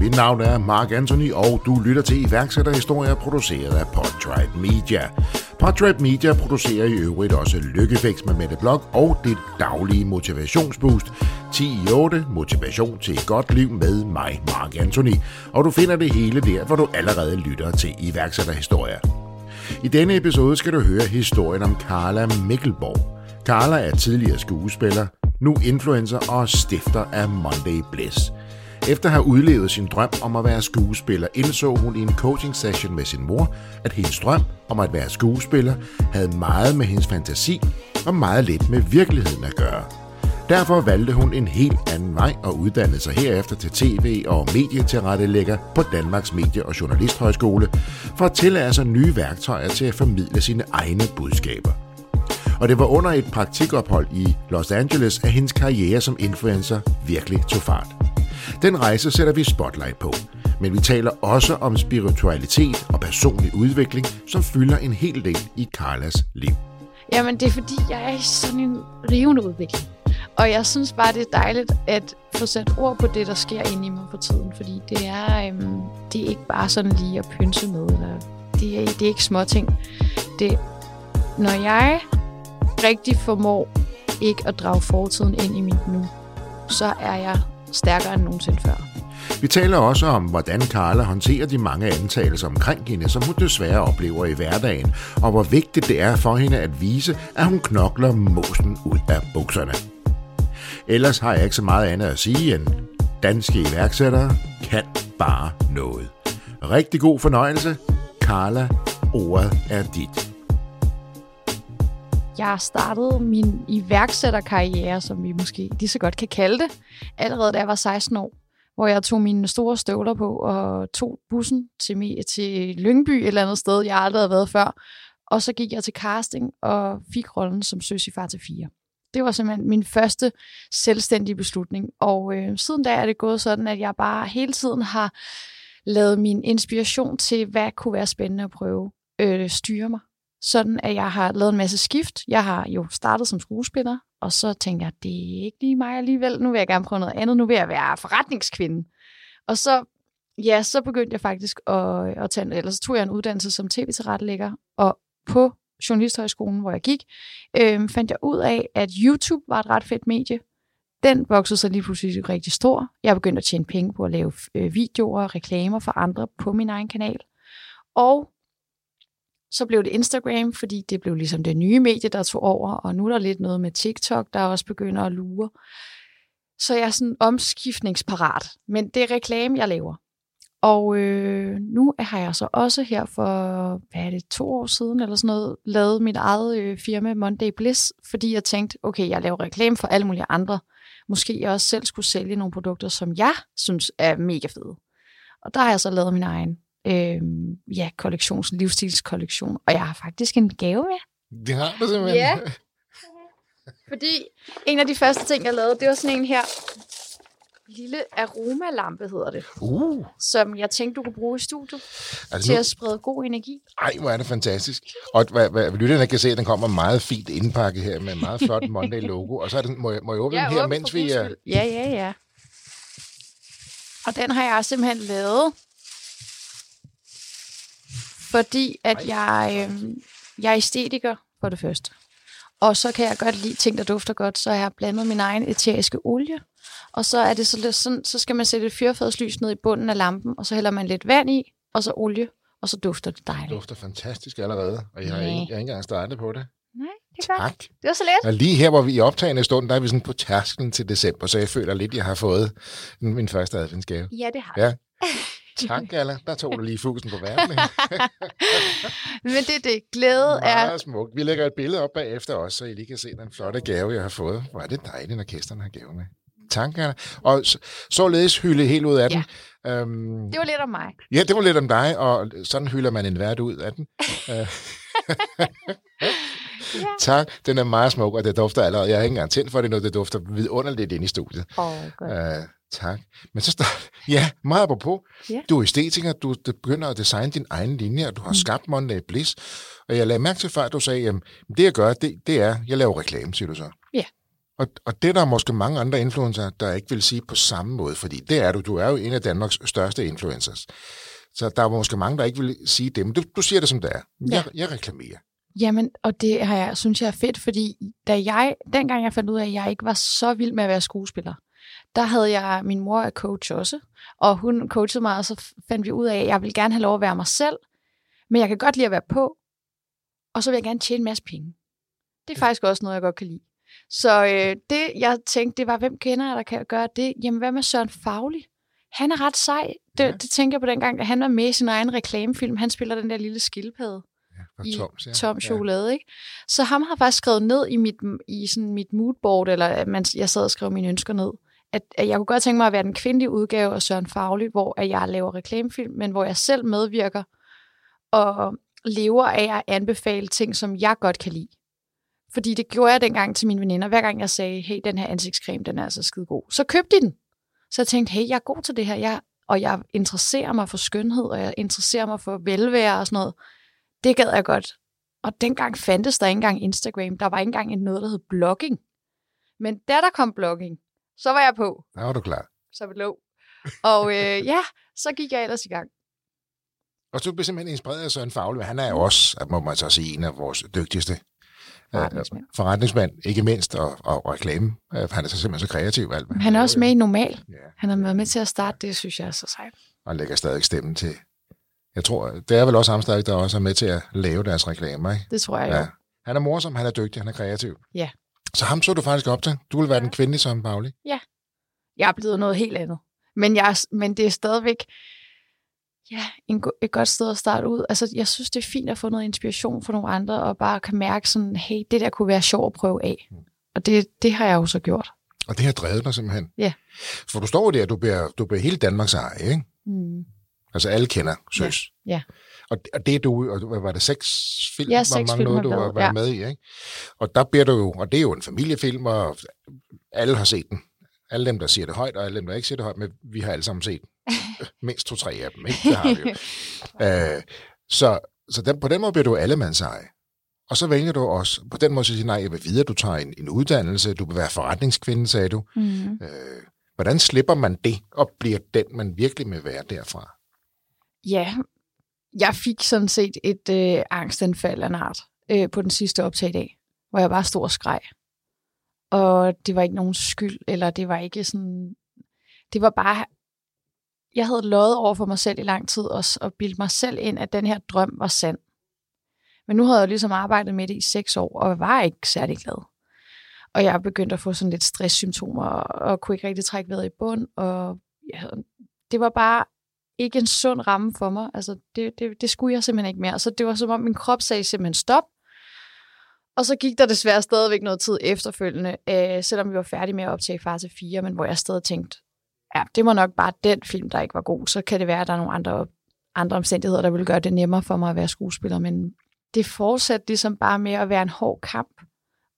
Mit navn er Mark Anthony, og du lytter til iværksætterhistorier produceret af Podtribe Media. Podtribe Media producerer i øvrigt også Lykkefix med Mette Blok og det daglige motivationsboost 10 i 8 Motivation til et godt liv med mig, Mark Anthony. Og du finder det hele der, hvor du allerede lytter til iværksætterhistorier. I denne episode skal du høre historien om Carla Mikkelborg. Carla er tidligere skuespiller, nu influencer og stifter af Monday Bliss. Efter at have udlevet sin drøm om at være skuespiller, indså hun i en coaching session med sin mor, at hendes drøm om at være skuespiller havde meget med hendes fantasi og meget lidt med virkeligheden at gøre. Derfor valgte hun en helt anden vej og uddannede sig herefter til tv- og medietilrettelægger på Danmarks Medie- og Journalisthøjskole for at tillære sig nye værktøjer til at formidle sine egne budskaber. Og det var under et praktikophold i Los Angeles, at hendes karriere som influencer virkelig tog fart. Den rejse sætter vi spotlight på, men vi taler også om spiritualitet og personlig udvikling, som fylder en hel del i Carlas liv. Jamen, det er fordi, jeg er i sådan en rivende udvikling. Og jeg synes bare, det er dejligt at få sat ord på det, der sker inde i mig for tiden. Fordi det er, øhm, det er ikke bare sådan lige at pynse med. Eller det, er, det er ikke småting. Det, når jeg rigtig formår ikke at drage fortiden ind i mit nu, så er jeg stærkere end nogensinde før. Vi taler også om, hvordan Carla håndterer de mange antagelser omkring hende, som hun desværre oplever i hverdagen, og hvor vigtigt det er for hende at vise, at hun knokler mosen ud af bukserne. Ellers har jeg ikke så meget andet at sige end, danske iværksættere kan bare noget. Rigtig god fornøjelse. Carla, ordet er dit. Jeg startede min iværksætterkarriere, som vi måske lige så godt kan kalde det, allerede da jeg var 16 år, hvor jeg tog mine store støvler på og tog bussen til, til Lyngby et eller andet sted, jeg aldrig havde været før. Og så gik jeg til casting og fik rollen som søs i far til fire. Det var simpelthen min første selvstændige beslutning. Og øh, siden da er det gået sådan, at jeg bare hele tiden har lavet min inspiration til, hvad kunne være spændende at prøve, øh, styre mig sådan at jeg har lavet en masse skift. Jeg har jo startet som skuespiller, og så tænkte jeg, det er ikke lige mig alligevel. Nu vil jeg gerne prøve noget andet. Nu vil jeg være forretningskvinde. Og så, ja, så begyndte jeg faktisk at, at tage, eller så tog jeg en uddannelse som tv-tilrettelægger, og på Journalisthøjskolen, hvor jeg gik, øh, fandt jeg ud af, at YouTube var et ret fedt medie. Den voksede så lige pludselig rigtig stor. Jeg begyndte at tjene penge på at lave øh, videoer og reklamer for andre på min egen kanal. Og så blev det Instagram, fordi det blev ligesom det nye medie, der tog over, og nu er der lidt noget med TikTok, der også begynder at lure. Så jeg er sådan omskiftningsparat, men det er reklame, jeg laver. Og øh, nu har jeg så også her for, hvad er det, to år siden eller sådan noget, lavet mit eget øh, firma Monday Bliss, fordi jeg tænkte, okay, jeg laver reklame for alle mulige andre. Måske jeg også selv skulle sælge nogle produkter, som jeg synes er mega fede. Og der har jeg så lavet min egen øh, ja, kollektions, livsstilskollektion. Og jeg har faktisk en gave med. Det har du simpelthen. Ja. Fordi en af de første ting, jeg lavede, det var sådan en her lille aromalampe, hedder det. Uh. Som jeg tænkte, du kunne bruge i studiet altså til nu... at sprede god energi. Ej, hvor er det fantastisk. Og hvad, hvad lytterne kan se, at den kommer meget fint indpakket her med en meget flot Monday-logo. Og så er den, må, jeg, må jeg åbne ja, den her, mens vi er... Ja, ja, ja. Og den har jeg simpelthen lavet fordi at jeg, øh, jeg er æstetiker for det første. Og så kan jeg godt lide ting, der dufter godt, så jeg har blandet min egen eteriske olie. Og så er det så sådan, så skal man sætte et fyrfadslys ned i bunden af lampen, og så hælder man lidt vand i, og så olie, og så dufter det dejligt. Det dufter fantastisk allerede, og jeg har, ikke, jeg har ikke engang startet på det. Nej, det er tak. godt. Det var så let. Og lige her, hvor vi er i optagende stund, der er vi sådan på tærsklen til december, så jeg føler lidt, jeg har fået min første adventsgave. Ja, det har ja. Tak, Galla. Der tog du lige fusen på verden. Men det er det. Glæde er... Meget smukt. Vi lægger et billede op bagefter også, så I lige kan se den flotte gave, jeg har fået. Hvor er det dejligt, når gæsterne har gave med. Tak, Galla. Og så, således hylde helt ud af den. Ja. Øhm, det var lidt om mig. Ja, det var lidt om dig, og sådan hylder man en vært ud af den. Øh. Ja. Tak. Den er meget smuk, og det dufter allerede. Jeg har ikke engang tændt for det nu. Det dufter vidunderligt ind i studiet. Åh, oh, godt. Uh, tak. Men så start... Ja, meget på. Ja. Du er æstetiker, du begynder at designe din egen linje, og du har mm. skabt Monday Bliss. Og jeg lagde mærke til før, at du sagde, at det jeg gør, det, det er, jeg laver reklame, siger du så. Ja. Og, og det er der måske mange andre influencer, der ikke vil sige på samme måde, fordi det er du. Du er jo en af Danmarks største influencers. Så der er måske mange, der ikke vil sige det, men du, du siger det, som det er. Jeg, ja. jeg reklamerer. Jamen, og det har jeg, synes jeg er fedt, fordi da jeg, dengang jeg fandt ud af, at jeg ikke var så vild med at være skuespiller, der havde jeg, min mor er coach også, og hun coachede mig, og så fandt vi ud af, at jeg vil gerne have lov at være mig selv, men jeg kan godt lide at være på, og så vil jeg gerne tjene en masse penge. Det er faktisk også noget, jeg godt kan lide. Så øh, det, jeg tænkte, det var, hvem kender jeg, der kan gøre det? Jamen, hvad med Søren Fagli? Han er ret sej. Det, ja. det tænker jeg på dengang, at han var med i sin egen reklamefilm. Han spiller den der lille skildpadde ja, i Toms, ja. tom chokolade. Ja. Ikke? Så ham har faktisk skrevet ned i mit, i sådan mit moodboard, eller man, jeg sad og skrev mine ønsker ned, at, at jeg kunne godt tænke mig at være den kvindelige udgave af Søren Faglig, hvor at jeg laver reklamefilm, men hvor jeg selv medvirker og lever af at anbefale ting, som jeg godt kan lide. Fordi det gjorde jeg dengang til mine veninder. Hver gang jeg sagde, hey, den her ansigtscreme, den er altså skide god. Så købte de den. Så jeg tænkte, hey, jeg er god til det her. Jeg, og jeg interesserer mig for skønhed, og jeg interesserer mig for velvære og sådan noget. Det gad jeg godt. Og dengang fandtes der ikke engang Instagram. Der var ikke engang noget, der hed blogging. Men da der kom blogging, så var jeg på. Der var du klar. Så vi lå. Og øh, ja, så gik jeg ellers i gang. Og du blev simpelthen inspireret af Søren Fagle. Han er jo også, må man så sige, en af vores dygtigste forretningsmand, forretningsmand ikke mindst, og, og reklame. Han er så simpelthen så kreativ. Alt, han er også med i Normal. Ja. Han har været med til at starte det, synes jeg er så sejt. Og lægger stadig stemmen til. Jeg tror, det er vel også ham stadig, der også er med til at lave deres reklamer, ikke? Det tror jeg ja. jo. Han er morsom, han er dygtig, han er kreativ. Ja. Så ham så du faktisk op til. Du vil være den kvindelige som Pauli. Ja. Jeg er blevet noget helt andet. Men, jeg, men det er stadigvæk ja, en, et godt sted at starte ud. Altså, jeg synes, det er fint at få noget inspiration fra nogle andre, og bare kan mærke sådan, hey, det der kunne være sjovt at prøve af. Mm. Og det, det har jeg jo så gjort. Og det har drevet dig simpelthen? Ja. For du står der, du bliver, du bliver hele Danmarks eje, ikke? Mm. Altså alle kender Søs. Ja. ja. Og, og det er du, og hvad var det, seks film? Ja, seks film noget, du har været ja. med i, ikke? Og der bliver du jo, og det er jo en familiefilm, og alle har set den. Alle dem, der siger det højt, og alle dem, der ikke siger det højt, men vi har alle sammen set mindst to-tre af dem, ikke? Det har vi jo. uh, så så den, på den måde bliver du allemandseje. Og så vælger du også, på den måde at sige, nej, jeg vil videre, du tager en, en uddannelse, du vil være forretningskvinde, sagde du. Mm. Uh, hvordan slipper man det, og bliver den, man virkelig vil være derfra? Ja, jeg fik sådan set et øh, angstanfald af en art øh, på den sidste optag i dag, hvor jeg bare stod og skreg. Og det var ikke nogen skyld, eller det var ikke sådan... Det var bare... Jeg havde lovet over for mig selv i lang tid også, og bildt mig selv ind, at den her drøm var sand. Men nu havde jeg ligesom arbejdet med det i seks år, og var ikke særlig glad. Og jeg begyndte at få sådan lidt stresssymptomer, og kunne ikke rigtig trække vejret i bund, og ja, det var bare ikke en sund ramme for mig. Altså, det, det, det skulle jeg simpelthen ikke mere. Så det var som om, min krop sagde simpelthen stop. Og så gik der desværre stadigvæk noget tid efterfølgende, øh, selvom vi var færdige med at optage fase 4, men hvor jeg stadig tænkte, ja, det var nok bare den film, der ikke var god. Så kan det være, at der er nogle andre, andre omstændigheder, der vil gøre det nemmere for mig at være skuespiller. Men det fortsatte ligesom bare med at være en hård kamp.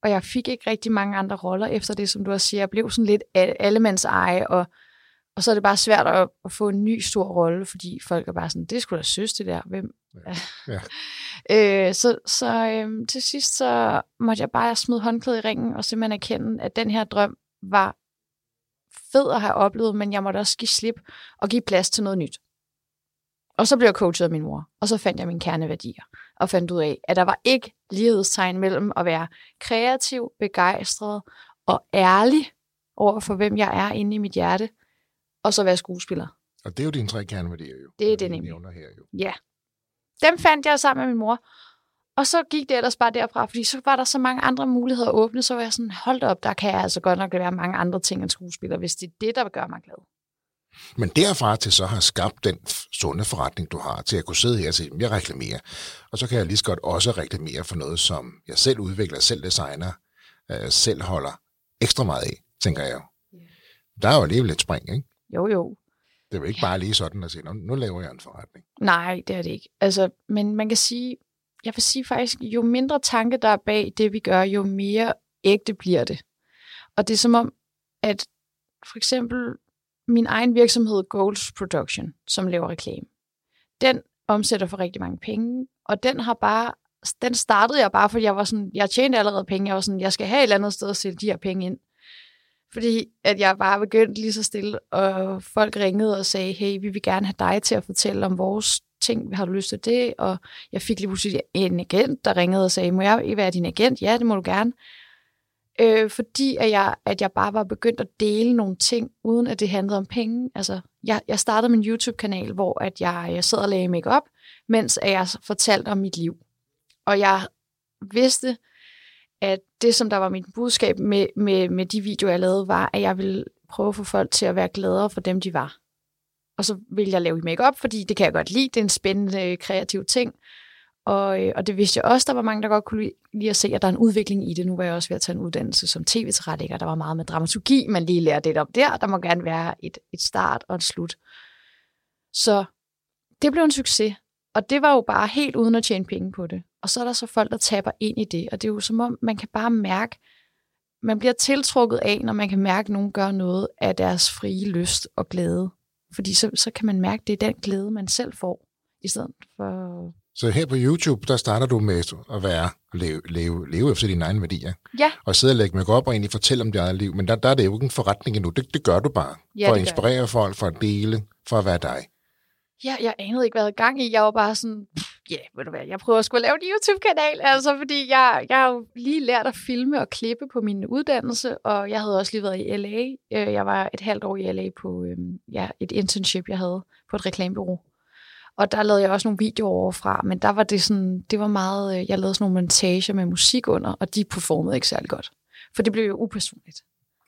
Og jeg fik ikke rigtig mange andre roller efter det, som du også siger. Jeg blev sådan lidt allemands eje, og og så er det bare svært at, at få en ny stor rolle, fordi folk er bare sådan, det skulle da søs det der. Hvem? Ja. ja. øh, så så øh, til sidst så måtte jeg bare smide håndklædet i ringen og simpelthen erkende, at den her drøm var fed at have oplevet, men jeg måtte også give slip og give plads til noget nyt. Og så blev jeg coachet af min mor, og så fandt jeg mine kerneværdier, og fandt ud af, at der var ikke lighedstegn mellem at være kreativ, begejstret og ærlig over for, hvem jeg er inde i mit hjerte, og så være skuespiller. Og det er jo dine tre kerneværdier jo. Det er det nemlig. Her, jo. Ja. Dem fandt jeg sammen med min mor. Og så gik det ellers bare derfra, fordi så var der så mange andre muligheder at åbne, så var jeg sådan, hold op, der kan jeg altså godt nok være mange andre ting end skuespiller, hvis det er det, der gør mig glad. Men derfra til så har skabt den sunde forretning, du har, til at kunne sidde her og sige, jeg reklamerer. Og så kan jeg lige så godt også reklamere for noget, som jeg selv udvikler, selv designer, øh, selv holder ekstra meget af, tænker jeg jo. Yeah. Der er jo alligevel et spring, ikke? Jo, jo. Det er jo ikke bare lige sådan at sige, nu laver jeg en forretning. Nej, det er det ikke. Altså, men man kan sige, jeg vil sige faktisk, jo mindre tanke der er bag det, vi gør, jo mere ægte bliver det. Og det er som om, at for eksempel min egen virksomhed Goals Production, som laver reklame, den omsætter for rigtig mange penge, og den har bare, den startede jeg bare, fordi jeg var sådan, jeg tjente allerede penge, jeg var sådan, jeg skal have et eller andet sted at sætte de her penge ind. Fordi at jeg bare begyndte lige så stille, og folk ringede og sagde, hey, vi vil gerne have dig til at fortælle om vores ting, har du lyst til det? Og jeg fik lige pludselig en agent, der ringede og sagde, må jeg være din agent? Ja, det må du gerne. Øh, fordi at jeg, at jeg bare var begyndt at dele nogle ting, uden at det handlede om penge. Altså, jeg, jeg startede min YouTube-kanal, hvor at jeg, jeg sad og lagde make mens at jeg fortalte om mit liv. Og jeg vidste, at det, som der var mit budskab med, med, med de videoer, jeg lavede, var, at jeg ville prøve at få folk til at være gladere for dem, de var. Og så vil jeg lave makeup, fordi det kan jeg godt lide. Det er en spændende, øh, kreativ ting. Og, øh, og det vidste jeg også, der var mange, der godt kunne lide at se, at der er en udvikling i det. Nu var jeg også ved at tage en uddannelse som tv-tilrettelægger. Der var meget med dramaturgi, man lige lærer det op der. Der må gerne være et, et start og et slut. Så det blev en succes. Og det var jo bare helt uden at tjene penge på det. Og så er der så folk, der taber ind i det. Og det er jo som om, man kan bare mærke, man bliver tiltrukket af, når man kan mærke, at nogen gør noget af deres frie lyst og glæde. Fordi så, så kan man mærke, at det er den glæde, man selv får, i stedet for... Så her på YouTube, der starter du med at være, leve, leve, leve efter dine egne værdier. Ja. Og sidde og lægge mig op og egentlig fortælle om dit eget liv. Men der, der er det jo ikke en forretning endnu. Det, det gør du bare. Ja, for at inspirere folk, for at dele, for at være dig. Ja, jeg anede ikke, hvad jeg gang i. Jeg var bare sådan, ja, yeah, ved du hvad, jeg prøver at skulle lave en YouTube-kanal, altså fordi jeg, jeg har jo lige lært at filme og klippe på min uddannelse, og jeg havde også lige været i LA. Øh, jeg var et halvt år i LA på øhm, ja, et internship, jeg havde på et reklamebureau. Og der lavede jeg også nogle videoer overfra, men der var det sådan, det var meget, øh, jeg lavede sådan nogle montager med musik under, og de performede ikke særlig godt. For det blev jo upersonligt.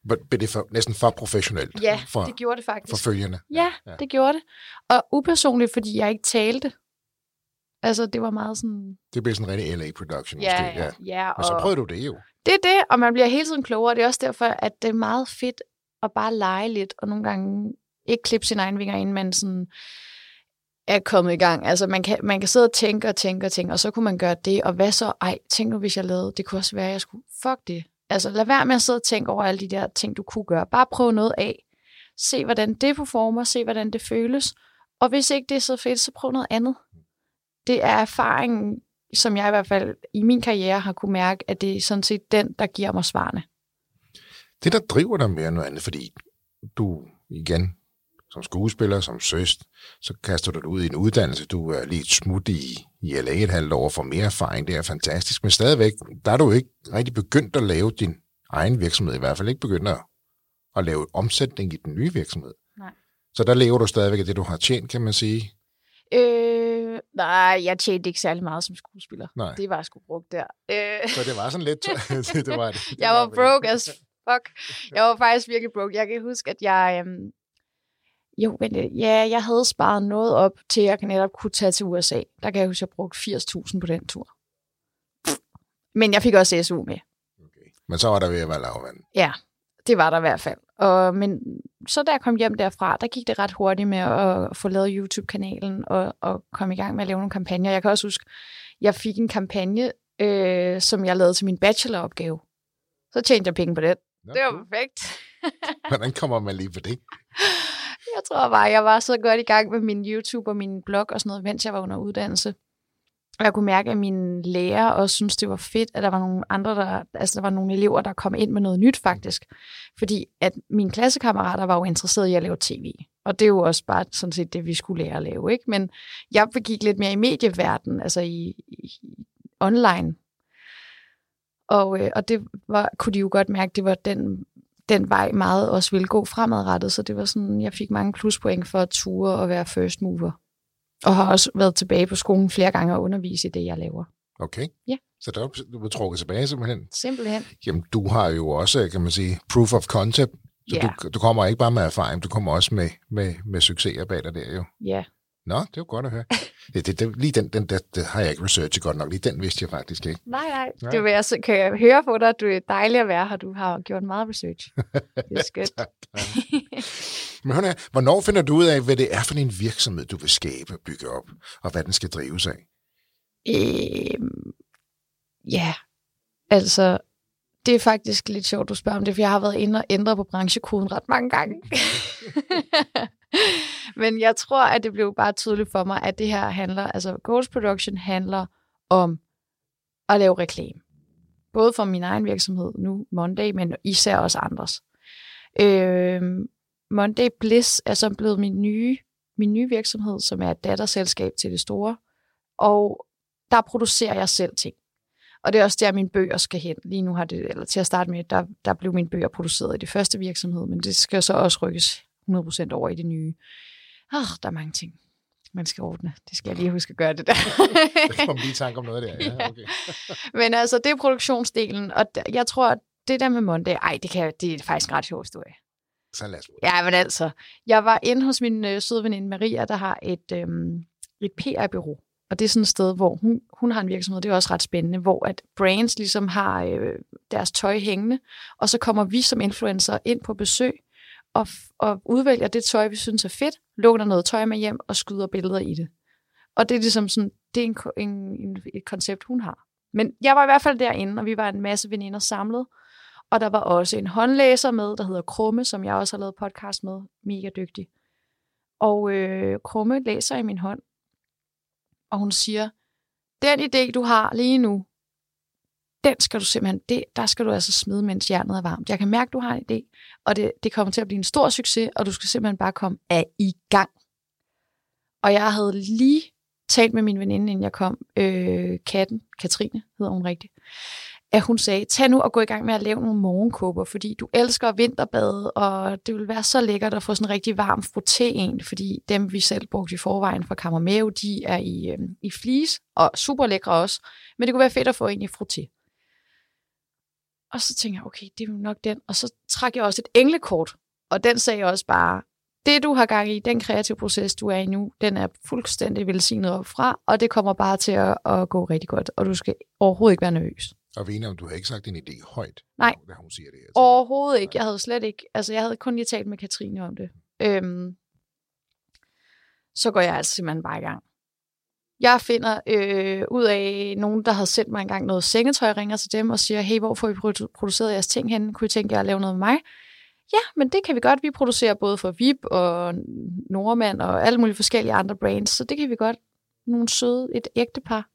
Blev det for, næsten for professionelt? Ja, for, det gjorde det faktisk. For følgende? Ja, ja, det gjorde det. Og upersonligt, fordi jeg ikke talte. Altså, det var meget sådan... Det blev sådan en rigtig LA-production ja, måske. Ja, ja. Men så prøvede du det jo. Det er det, og man bliver hele tiden klogere. Det er også derfor, at det er meget fedt at bare lege lidt, og nogle gange ikke klippe sine egne vinger, inden man sådan er kommet i gang. Altså, man kan, man kan sidde og tænke og tænke og tænke, og så kunne man gøre det, og hvad så? Ej, tænk nu, hvis jeg lavede, det kunne også være, at jeg skulle, fuck det. Altså, lad være med at sidde og tænke over alle de der ting, du kunne gøre. Bare prøv noget af. Se, hvordan det performer, se, hvordan det føles. Og hvis ikke det er så fedt, så prøv noget andet. Det er erfaringen, som jeg i hvert fald i min karriere har kunne mærke, at det er sådan set den, der giver mig svarene. Det, der driver dig mere end noget andet, fordi du igen som skuespiller, som søst, så kaster du dig ud i en uddannelse. Du er lige et smut i, i LA et halvt år for mere erfaring. Det er fantastisk. Men stadigvæk, der er du ikke rigtig begyndt at lave din egen virksomhed. I hvert fald ikke begyndt at, at lave omsætning i den nye virksomhed. Nej. Så der lever du stadigvæk af det, du har tjent, kan man sige. Øh, nej, jeg tjente ikke særlig meget som skuespiller. Nej. Det var sgu brugt der. Øh. Så det var sådan lidt... det var, det, det jeg var, var broke as fuck. Jeg var faktisk virkelig broke. Jeg kan huske, at jeg... Øhm, jo, men øh, ja, jeg havde sparet noget op til, at jeg netop kunne tage til USA. Der kan jeg huske, at jeg brugte 80.000 på den tur. Men jeg fik også SU med. Okay. Men så var der ved at være lavvand. Ja, det var der i hvert fald. Og, men så da jeg kom hjem derfra, der gik det ret hurtigt med at få lavet YouTube-kanalen og, og komme i gang med at lave nogle kampagner. Jeg kan også huske, jeg fik en kampagne, øh, som jeg lavede til min bacheloropgave. Så tjente jeg penge på det. Nå, det var perfekt. Hvordan kommer man lige på det? Jeg tror bare, jeg var så godt i gang med min YouTube og min blog og sådan noget, mens jeg var under uddannelse. Og jeg kunne mærke, at mine lærer også synes, det var fedt, at der var nogle andre, der, altså der var nogle elever, der kom ind med noget nyt faktisk. Fordi at mine klassekammerater var jo interesserede i at lave tv. Og det er jo også bare sådan set det, vi skulle lære at lave. Ikke? Men jeg begik lidt mere i medieverdenen, altså i, i online. Og, øh, og det var, kunne de jo godt mærke, det var den den vej meget også ville gå fremadrettet, så det var sådan, jeg fik mange pluspoint for at ture og være first mover. Og har også været tilbage på skolen flere gange og undervise i det, jeg laver. Okay. Ja. Så der, du blev trukket tilbage simpelthen? Simpelthen. Jamen, du har jo også, kan man sige, proof of concept. Så ja. du, du kommer ikke bare med erfaring, du kommer også med, med, med succeser bag dig der jo. Ja. Nå, det er jo godt at høre. Det, det, det, lige den, den der, det har jeg ikke researchet godt nok. Lige den vidste jeg faktisk ikke. Nej, nej. nej. Det vil jeg, så kan jeg høre på dig, at du er dejlig at være her. Du har gjort meget research. Det er skønt. tak, tak. Men hør hvornår finder du ud af, hvad det er for en virksomhed, du vil skabe og bygge op, og hvad den skal drives af? Øhm, ja, altså, det er faktisk lidt sjovt, du spørger om det, for jeg har været inde og ændre på branchekoden ret mange gange. Men jeg tror, at det blev bare tydeligt for mig, at det her handler, altså Goals Production handler om at lave reklame. Både for min egen virksomhed nu, Monday, men især også andres. Øhm, Monday Bliss er så blevet min nye, min nye virksomhed, som er et datterselskab til det store. Og der producerer jeg selv ting. Og det er også der, mine bøger skal hen. Lige nu har det, eller til at starte med, der, der blev mine bøger produceret i det første virksomhed, men det skal så også rykkes 100% over i det nye. Oh, der er mange ting, man skal ordne. Det skal jeg lige huske at gøre det der. jeg kom lige i tanke om noget der. Ja, okay. men altså, det er produktionsdelen, og jeg tror, at det der med Monday, ej, det, kan, det er faktisk en ret sjov historie. Så lad os Ja, men altså, jeg var inde hos min øh, søde veninde Maria, der har et, øhm, et PR-bureau. Og det er sådan et sted, hvor hun, hun har en virksomhed, det er også ret spændende, hvor at brands ligesom har øh, deres tøj hængende, og så kommer vi som influencer ind på besøg, og, og udvælger det tøj, vi synes er fedt, låner noget tøj med hjem og skyder billeder i det. Og det er ligesom sådan, det er en, en, en, et koncept, hun har. Men jeg var i hvert fald derinde, og vi var en masse veninder samlet, og der var også en håndlæser med, der hedder Krumme, som jeg også har lavet podcast med. Mega dygtig. Og øh, Krumme læser i min hånd, og hun siger, den idé, du har lige nu, den skal du simpelthen, det, der skal du altså smide, mens hjernet er varmt. Jeg kan mærke, du har en idé, og det, det kommer til at blive en stor succes, og du skal simpelthen bare komme af i gang. Og jeg havde lige talt med min veninde, inden jeg kom, øh, Katten, Katrine hedder hun rigtigt, at hun sagde, tag nu og gå i gang med at lave nogle morgenkåber, fordi du elsker vinterbade, og det vil være så lækkert at få sådan en rigtig varm frotté en, fordi dem vi selv brugte i forvejen fra Camarmeo, de er i, øh, i flis, og super lækre også, men det kunne være fedt at få en i frotté. Og så tænkte jeg, okay, det er jo nok den. Og så trak jeg også et englekort, og den sagde også bare, det du har gang i, den kreative proces, du er i nu, den er fuldstændig velsignet opfra, og det kommer bare til at, at gå rigtig godt, og du skal overhovedet ikke være nervøs. Og om, du har ikke sagt din idé højt, Nej. da hun siger det. Altså. Overhovedet ikke. Jeg havde slet ikke, altså jeg havde kun lige talt med Katrine om det. Øhm, så går jeg altså simpelthen bare i gang. Jeg finder øh, ud af nogen, der havde sendt mig engang noget sengetøj, ringer til dem og siger, hey, hvor får I produceret jeres ting hen? Kunne I tænke jer at lave noget med mig? Ja, men det kan vi godt. Vi producerer både for VIP og Nordmand og alle mulige forskellige andre brands, så det kan vi godt. Nogle søde, et ægtepar,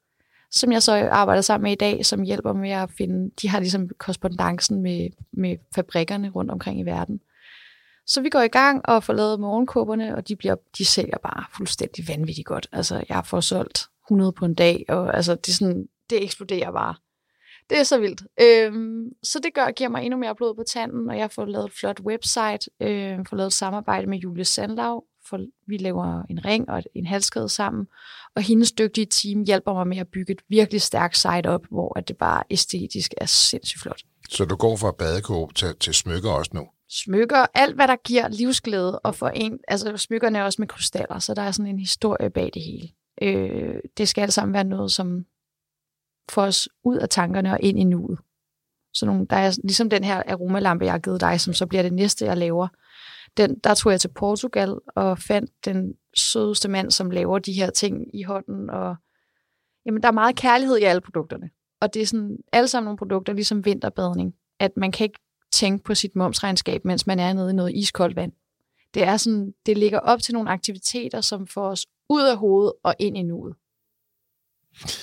som jeg så arbejder sammen med i dag, som hjælper med at finde, de har ligesom korrespondancen med, med fabrikkerne rundt omkring i verden. Så vi går i gang og får lavet morgenkåberne, og de, bliver, de sælger bare fuldstændig vanvittigt godt. Altså, jeg får solgt 100 på en dag, og altså, det, er sådan, det eksploderer bare. Det er så vildt. Øhm, så det gør, giver mig endnu mere blod på tanden, og jeg får lavet et flot website, øh, får lavet et samarbejde med Julie Sandlav, for vi laver en ring og en halskæde sammen, og hendes dygtige team hjælper mig med at bygge et virkelig stærkt site op, hvor at det bare æstetisk er sindssygt flot. Så du går fra badekåb til, til smykker også nu? Smykker, alt hvad der giver livsglæde, og for en, altså smykkerne er også med krystaller, så der er sådan en historie bag det hele. Øh, det skal alt sammen være noget, som får os ud af tankerne og ind i nuet. Så nogle, der er ligesom den her aromalampe, jeg har givet dig, som så bliver det næste, jeg laver. Den, der tog jeg til Portugal og fandt den sødeste mand, som laver de her ting i hånden. Og, jamen, der er meget kærlighed i alle produkterne. Og det er sådan, alle sammen nogle produkter, ligesom vinterbadning. At man kan ikke tænke på sit momsregnskab, mens man er nede i noget iskoldt vand. Det er sådan, det ligger op til nogle aktiviteter, som får os ud af hovedet og ind i nuet.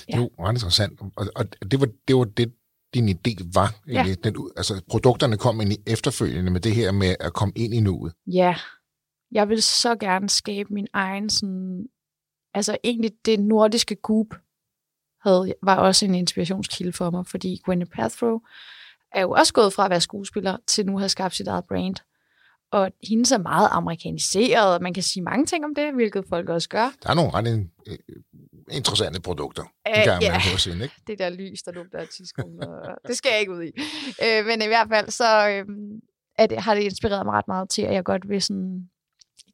Ja. Jo, ret interessant. Og, og det, var, det var det, din idé var. Ja. Den, altså, produkterne kom ind i efterfølgende med det her med at komme ind i nuet. Ja, jeg vil så gerne skabe min egen sådan... Altså egentlig det nordiske goop havde, var også en inspirationskilde for mig, fordi Gwyneth Paltrow er jo også gået fra at være skuespiller til nu at have skabt sit eget brand. Og hendes er meget amerikaniseret, og man kan sige mange ting om det, hvilket folk også gør. Der er nogle ret øh, interessante produkter. Æh, gang ja, siden, ikke? det der lys, der lugter af tidskoler, det skal jeg ikke ud i. Øh, men i hvert fald, så øh, det, har det inspireret mig ret meget til, at jeg godt vil sådan...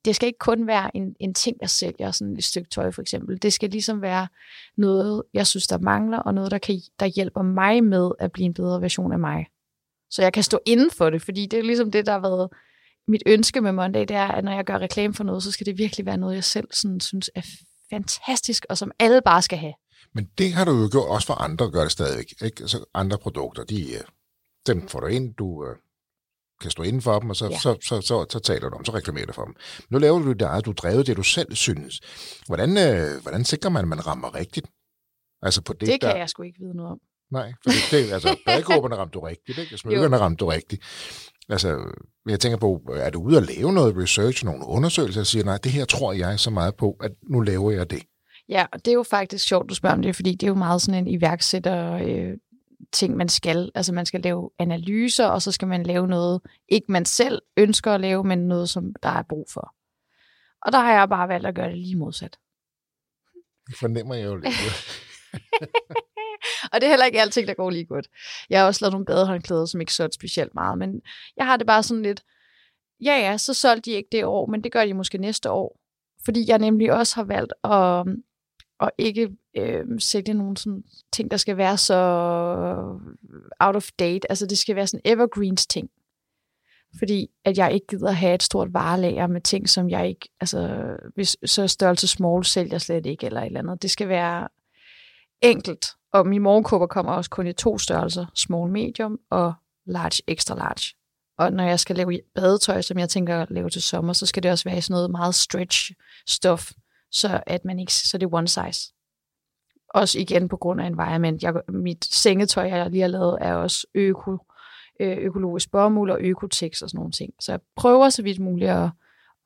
Det skal ikke kun være en, en ting, jeg sælger, sådan et stykke tøj for eksempel. Det skal ligesom være noget, jeg synes, der mangler, og noget, der, kan, der hjælper mig med at blive en bedre version af mig. Så jeg kan stå inden for det, fordi det er ligesom det, der har været mit ønske med Monday, det er, at når jeg gør reklame for noget, så skal det virkelig være noget, jeg selv sådan, synes er fantastisk, og som alle bare skal have. Men det har du jo gjort også for andre, gør det stadigvæk. Ikke? Altså andre produkter, de, øh, dem får du ind, du øh, kan stå inden for dem, og så, ja. så, så, så, så taler du om, så reklamerer du for dem. Nu laver du det eget, du drevet det, du selv synes. Hvordan, øh, hvordan sikrer man, at man rammer rigtigt? Altså på det, det kan der... jeg sgu ikke vide noget om. Nej, for det, altså, badekåberne ramte du rigtigt, ikke? smykkerne ramte du rigtigt. Altså, jeg tænker på, er du ude at lave noget research, nogle undersøgelser, og siger, nej, det her tror jeg så meget på, at nu laver jeg det? Ja, og det er jo faktisk sjovt, du spørger om det, fordi det er jo meget sådan en iværksætter øh, ting, man skal. Altså man skal lave analyser, og så skal man lave noget, ikke man selv ønsker at lave, men noget, som der er brug for. Og der har jeg bare valgt at gøre det lige modsat. Det fornemmer jeg jo lidt. og det er heller ikke alting, der går lige godt. Jeg har også lavet nogle badehåndklæder, som ikke solgte specielt meget, men jeg har det bare sådan lidt, ja ja, så solgte de ikke det år, men det gør de måske næste år. Fordi jeg nemlig også har valgt at, at ikke øh, sætte nogle sådan ting, der skal være så out of date. Altså det skal være sådan evergreens ting. Fordi at jeg ikke gider have et stort varelager med ting, som jeg ikke, altså hvis så størrelse small sælger slet ikke, eller et eller andet. Det skal være enkelt. Og min morgenkåber kommer også kun i to størrelser, small medium og large extra large. Og når jeg skal lave badetøj, som jeg tænker at lave til sommer, så skal det også være sådan noget meget stretch stof, så at man ikke, så det er one size. Også igen på grund af environment. Jeg, mit sengetøj, jeg lige har lavet, er også øko, øh, økologisk bomuld og økotex og sådan nogle ting. Så jeg prøver så vidt muligt at,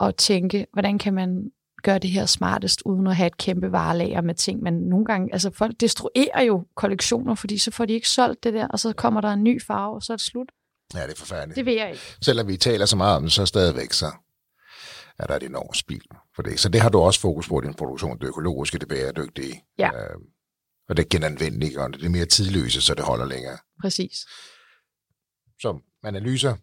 at tænke, hvordan kan man gøre det her smartest, uden at have et kæmpe varelager med ting. Men nogle gange, altså folk destruerer jo kollektioner, fordi så får de ikke solgt det der, og så kommer der en ny farve, og så er det slut. Ja, det er forfærdeligt. Det vil jeg ikke. Selvom vi taler så meget om det, så stadigvæk så er der et enormt spil for det. Så det har du også fokus på, din produktion, det økologiske, det bæredygtige. Ja. Øh, og det genanvendelige, og det er mere tidløse, så det holder længere. Præcis. Så analyser,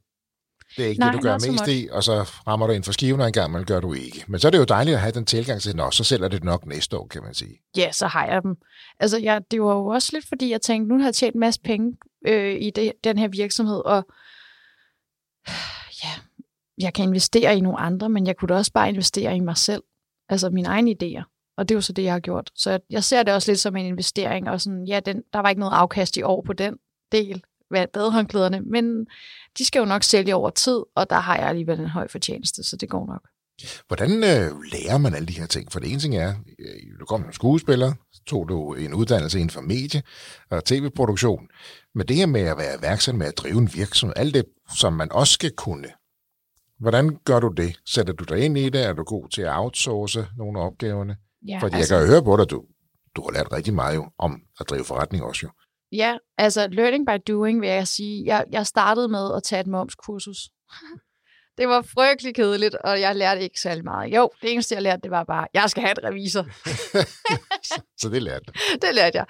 det er ikke Nej, det, du gør mest i, og så rammer du ind for skiven, og en gang men gør du ikke. Men så er det jo dejligt at have den tilgang til, nå, så sælger det nok næste år, kan man sige. Ja, så har jeg dem. Altså, jeg, det var jo også lidt, fordi jeg tænkte, nu har jeg tjent en masse penge øh, i det, den her virksomhed, og ja, jeg kan investere i nogle andre, men jeg kunne da også bare investere i mig selv. Altså mine egne idéer. Og det er jo så det, jeg har gjort. Så jeg, jeg ser det også lidt som en investering, og sådan, ja, den, der var ikke noget afkast i år på den del af badehåndklæderne, men de skal jo nok sælge over tid, og der har jeg alligevel en høj fortjeneste, så det går nok. Hvordan øh, lærer man alle de her ting? For det ene ting er, øh, du kom som skuespiller, tog du en uddannelse inden for medie og tv-produktion. Men det her med at være iværksætter, med at drive en virksomhed, alt det, som man også skal kunne. Hvordan gør du det? Sætter du dig ind i det? Er du god til at outsource nogle af opgaverne? Ja, Fordi altså, jeg kan jo høre på dig, du, du har lært rigtig meget jo om at drive forretning også jo. Ja, altså learning by doing, vil jeg sige. Jeg, jeg startede med at tage et momskursus. Det var frygtelig kedeligt, og jeg lærte ikke særlig meget. Jo, det eneste, jeg lærte, det var bare, jeg skal have et revisor. Så det lærte du. det lærte jeg.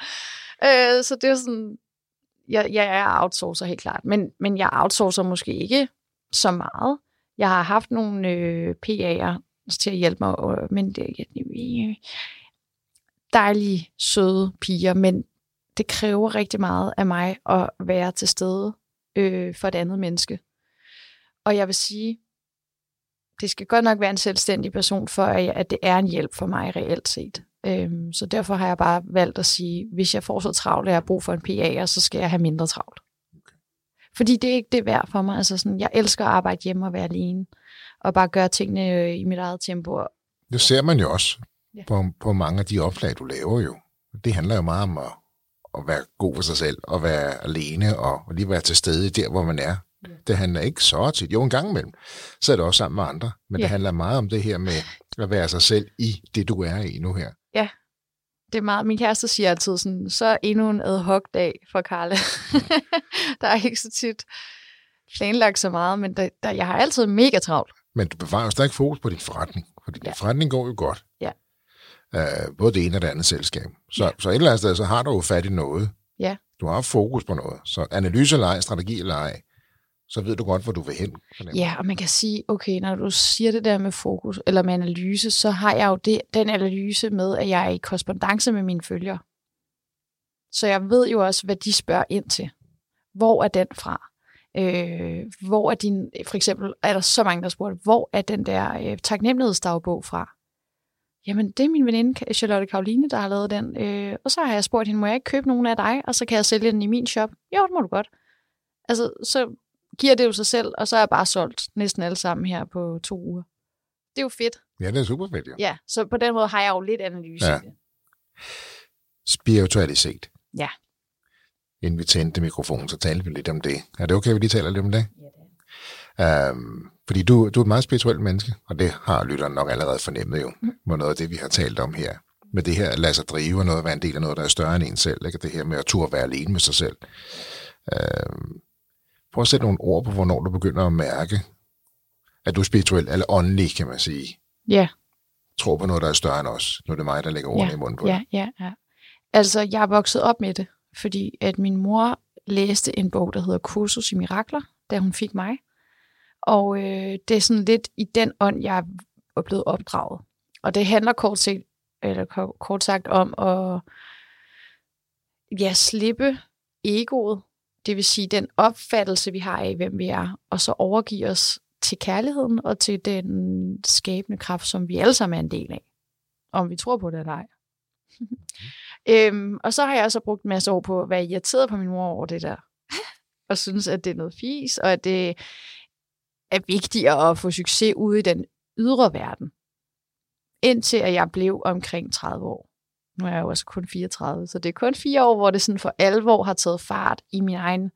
Øh, så det er sådan, jeg, jeg er outsourcer helt klart, men, men jeg outsourcer måske ikke så meget. Jeg har haft nogle øh, PA'er til at hjælpe mig, og, men det er dejlige, søde piger, men det kræver rigtig meget af mig at være til stede øh, for et andet menneske. Og jeg vil sige, det skal godt nok være en selvstændig person, for at, at det er en hjælp for mig reelt set. Øhm, så derfor har jeg bare valgt at sige, hvis jeg får så travlt, at jeg har brug for en PA, så skal jeg have mindre travlt. Fordi det er ikke det værd for mig. Altså sådan, jeg elsker at arbejde hjemme og være alene, og bare gøre tingene øh, i mit eget tempo. Det ser man jo også Ja. på, på mange af de opslag, du laver jo. Det handler jo meget om at, at være god for sig selv, og være alene, og, og lige være til stede der, hvor man er. Ja. Det handler ikke så tit. Jo, en gang imellem, så er det også sammen med andre. Men Ja. det handler meget om det her med at være sig selv i det, du er i nu her. Det er meget, min kæreste siger altid sådan, så endnu en ad hoc dag for Karla. der er ikke så tit planlagt så meget, men der, der, jeg har altid mega travlt. Men du bevarer jo stadig fokus på din forretning, fordi din Ja. forretning går jo godt. Ja. Uh, både det ene og det andet selskab. Så, Ja. så et eller andet sted, så har du jo fat i noget. Ja. Du har fokus på noget. Så analyse eller ej, strategi eller ej, så ved du godt, hvor du vil hen. fornemmer. Ja, og man kan sige, okay, når du siger det der med fokus, eller med analyse, så har jeg jo det, den analyse med, at jeg er i korrespondence med mine følgere. Så jeg ved jo også, hvad de spørger ind til. Hvor er den fra? Øh, hvor er din, for eksempel, er der så mange, der spurgte, hvor er den der øh, taknemmelighedsdagbog fra? Jamen, det er min veninde, Charlotte Karoline, der har lavet den. Øh, og så har jeg spurgt hende, må jeg ikke købe nogen af dig, og så kan jeg sælge den i min shop? Jo, det må du godt. Altså, så giver det jo sig selv, og så er jeg bare solgt næsten alle sammen her på to uger. Det er jo fedt. Ja, det er super fedt, jo. Ja, så på den måde har jeg jo lidt analyse Ja. i det. Spiritualitet. Ja. Inden vi tændte mikrofonen, så talte vi lidt om det. Er det okay, vi lige taler lidt om det? Ja, det Um, fordi du, du er et meget spirituelt menneske, og det har lytteren nok allerede fornemmet jo, mm. med noget af det, vi har talt om her. Med det her at lade sig drive, og noget at være en del af noget, der er større end en selv. Ikke? Det her med at turde være alene med sig selv. Um, prøv at sætte nogle ord på, hvornår du begynder at mærke, at du er spirituel, eller åndelig, kan man sige. Ja. Tror på noget, der er større end os. Nu er det mig, der lægger ordene ja. i munden på ja, ja, ja. Altså, jeg er vokset op med det, fordi at min mor læste en bog, der hedder Kursus i Mirakler, da hun fik mig. Og øh, det er sådan lidt i den ånd, jeg er blevet opdraget. Og det handler kort, set, eller kort sagt om at ja, slippe egoet, det vil sige den opfattelse, vi har af, hvem vi er, og så overgive os til kærligheden og til den skabende kraft, som vi alle sammen er en del af. Om vi tror på det eller ej. øhm, og så har jeg også brugt en masse år på at være irriteret på min mor over det der. og synes, at det er noget fis, og at det er vigtigere at få succes ude i den ydre verden. Indtil at jeg blev omkring 30 år. Nu er jeg jo også kun 34, så det er kun fire år, hvor det sådan for alvor har taget fart i mine egne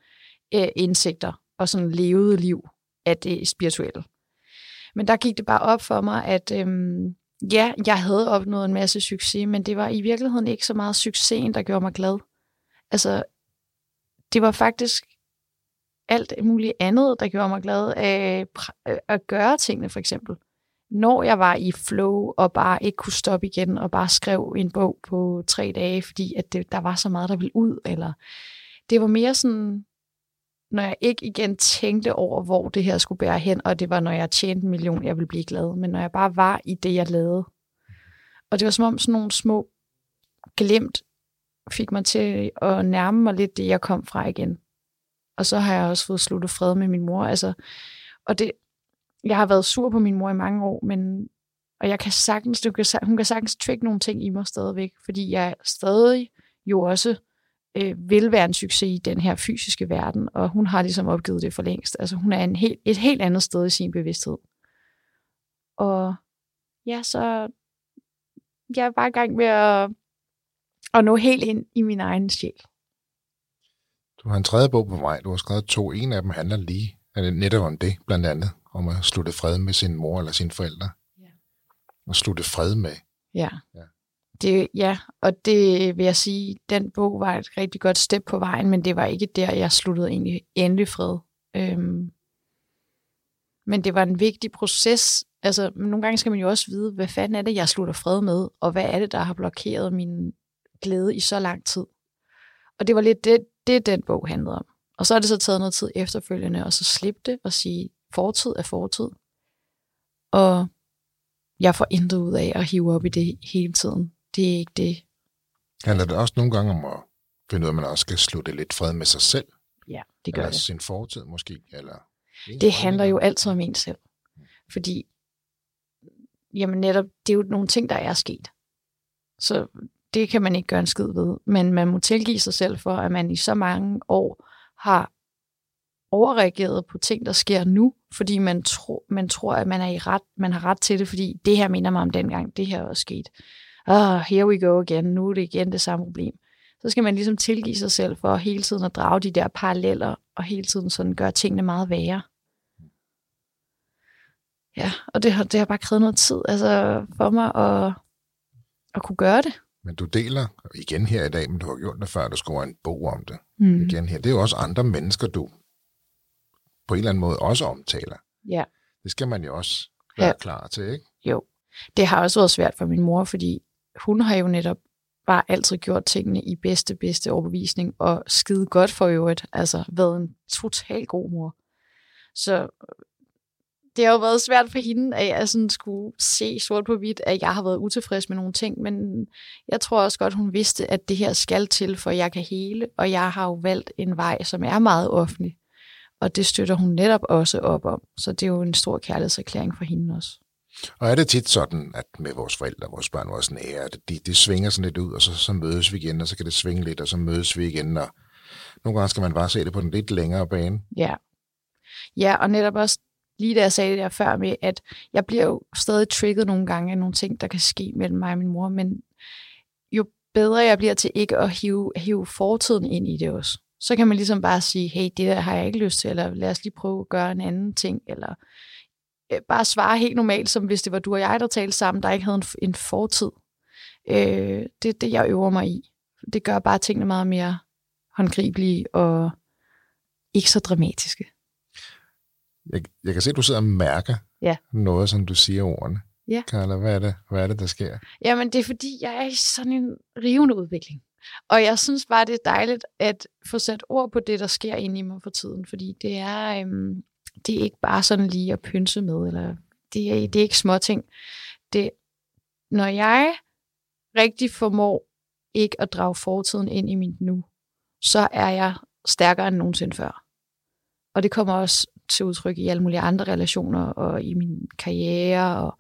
øh, indsigter og sådan levede liv af det spirituelle. Men der gik det bare op for mig, at øhm, ja, jeg havde opnået en masse succes, men det var i virkeligheden ikke så meget succesen, der gjorde mig glad. Altså, det var faktisk alt muligt andet, der gjorde mig glad øh, af øh, at gøre tingene, for eksempel. Når jeg var i flow og bare ikke kunne stoppe igen og bare skrev en bog på tre dage, fordi at det, der var så meget, der ville ud, eller det var mere sådan, når jeg ikke igen tænkte over, hvor det her skulle bære hen, og det var, når jeg tjente en million, jeg ville blive glad, men når jeg bare var i det, jeg lavede. Og det var som om sådan nogle små glemt fik mig til at nærme mig lidt det, jeg kom fra igen. Og så har jeg også fået sluttet fred med min mor. Altså, og det, jeg har været sur på min mor i mange år, men, og jeg kan sagtens, du kan, hun kan sagtens trigge nogle ting i mig stadigvæk, fordi jeg stadig jo også øh, vil være en succes i den her fysiske verden, og hun har ligesom opgivet det for længst. Altså hun er en helt, et helt andet sted i sin bevidsthed. Og ja, så jeg er bare i gang med at, at nå helt ind i min egen sjæl. Du har en tredje bog på vej. Du har skrevet to. En af dem handler lige netop om det, blandt andet. Om at slutte fred med sin mor eller sine forældre. Ja. Og slutte fred med. Ja. ja. Det, ja, og det vil jeg sige, den bog var et rigtig godt step på vejen, men det var ikke der, jeg sluttede egentlig endelig fred. Øhm, men det var en vigtig proces. Altså, nogle gange skal man jo også vide, hvad fanden er det, jeg slutter fred med, og hvad er det, der har blokeret min glæde i så lang tid. Og det var lidt det, det den bog handlede om. Og så har det så taget noget tid efterfølgende, og så slippe det og sige, fortid er fortid. Og jeg får intet ud af at hive op i det hele tiden det er ikke det. Handler det også nogle gange om at finde ud af, at man også skal slutte lidt fred med sig selv? Ja, det gør eller det. sin fortid måske? Eller det handler jo altid om en selv. Fordi, jamen netop, det er jo nogle ting, der er sket. Så det kan man ikke gøre en skid ved. Men man må tilgive sig selv for, at man i så mange år har overreageret på ting, der sker nu, fordi man, tro, man tror, at man, er i ret, man har ret til det, fordi det her minder mig om dengang, det her er sket oh, here we go again, nu er det igen det samme problem. Så skal man ligesom tilgive sig selv for hele tiden at drage de der paralleller, og hele tiden sådan gøre tingene meget værre. Ja, og det har, det har bare krævet noget tid altså for mig at, at kunne gøre det. Men du deler igen her i dag, men du har gjort det før, du skriver en bog om det. Mm. Igen her. Det er jo også andre mennesker, du på en eller anden måde også omtaler. Ja. Det skal man jo også være ja. klar til, ikke? Jo. Det har også været svært for min mor, fordi hun har jo netop bare altid gjort tingene i bedste, bedste overbevisning, og skide godt for øvrigt. Altså, været en total god mor. Så det har jo været svært for hende, at jeg sådan skulle se sort på hvidt, at jeg har været utilfreds med nogle ting, men jeg tror også godt, hun vidste, at det her skal til, for jeg kan hele, og jeg har jo valgt en vej, som er meget offentlig, og det støtter hun netop også op om, så det er jo en stor kærlighedserklæring for hende også. Og er det tit sådan, at med vores forældre, vores børn, vores nære, at det, det svinger sådan lidt ud, og så, så mødes vi igen, og så kan det svinge lidt, og så mødes vi igen, og nogle gange skal man bare se det på den lidt længere bane. Ja. Ja, og netop også lige da jeg sagde det der før med, at jeg bliver jo stadig trigget nogle gange af nogle ting, der kan ske mellem mig og min mor, men jo bedre jeg bliver til ikke at hive, hive fortiden ind i det også. Så kan man ligesom bare sige, hey, det der har jeg ikke lyst til, eller lad os lige prøve at gøre en anden ting, eller øh, bare svare helt normalt, som hvis det var du og jeg, der talte sammen, der ikke havde en, en fortid. Øh, det er det, jeg øver mig i. Det gør bare tingene meget mere håndgribelige og ikke så dramatiske. Jeg, jeg kan se, at du sidder og mærker ja. noget, som du siger ordene. Ja. Carla, hvad er, det, hvad er det, der sker? Jamen, det er fordi, jeg er i sådan en rivende udvikling. Og jeg synes bare, det er dejligt at få sat ord på det, der sker inde i mig for tiden. Fordi det er, øhm, det er ikke bare sådan lige at pynse med, eller det er, det er ikke småting. Det, når jeg rigtig formår ikke at drage fortiden ind i mit nu, så er jeg stærkere end nogensinde før. Og det kommer også til udtryk i alle mulige andre relationer, og i min karriere, og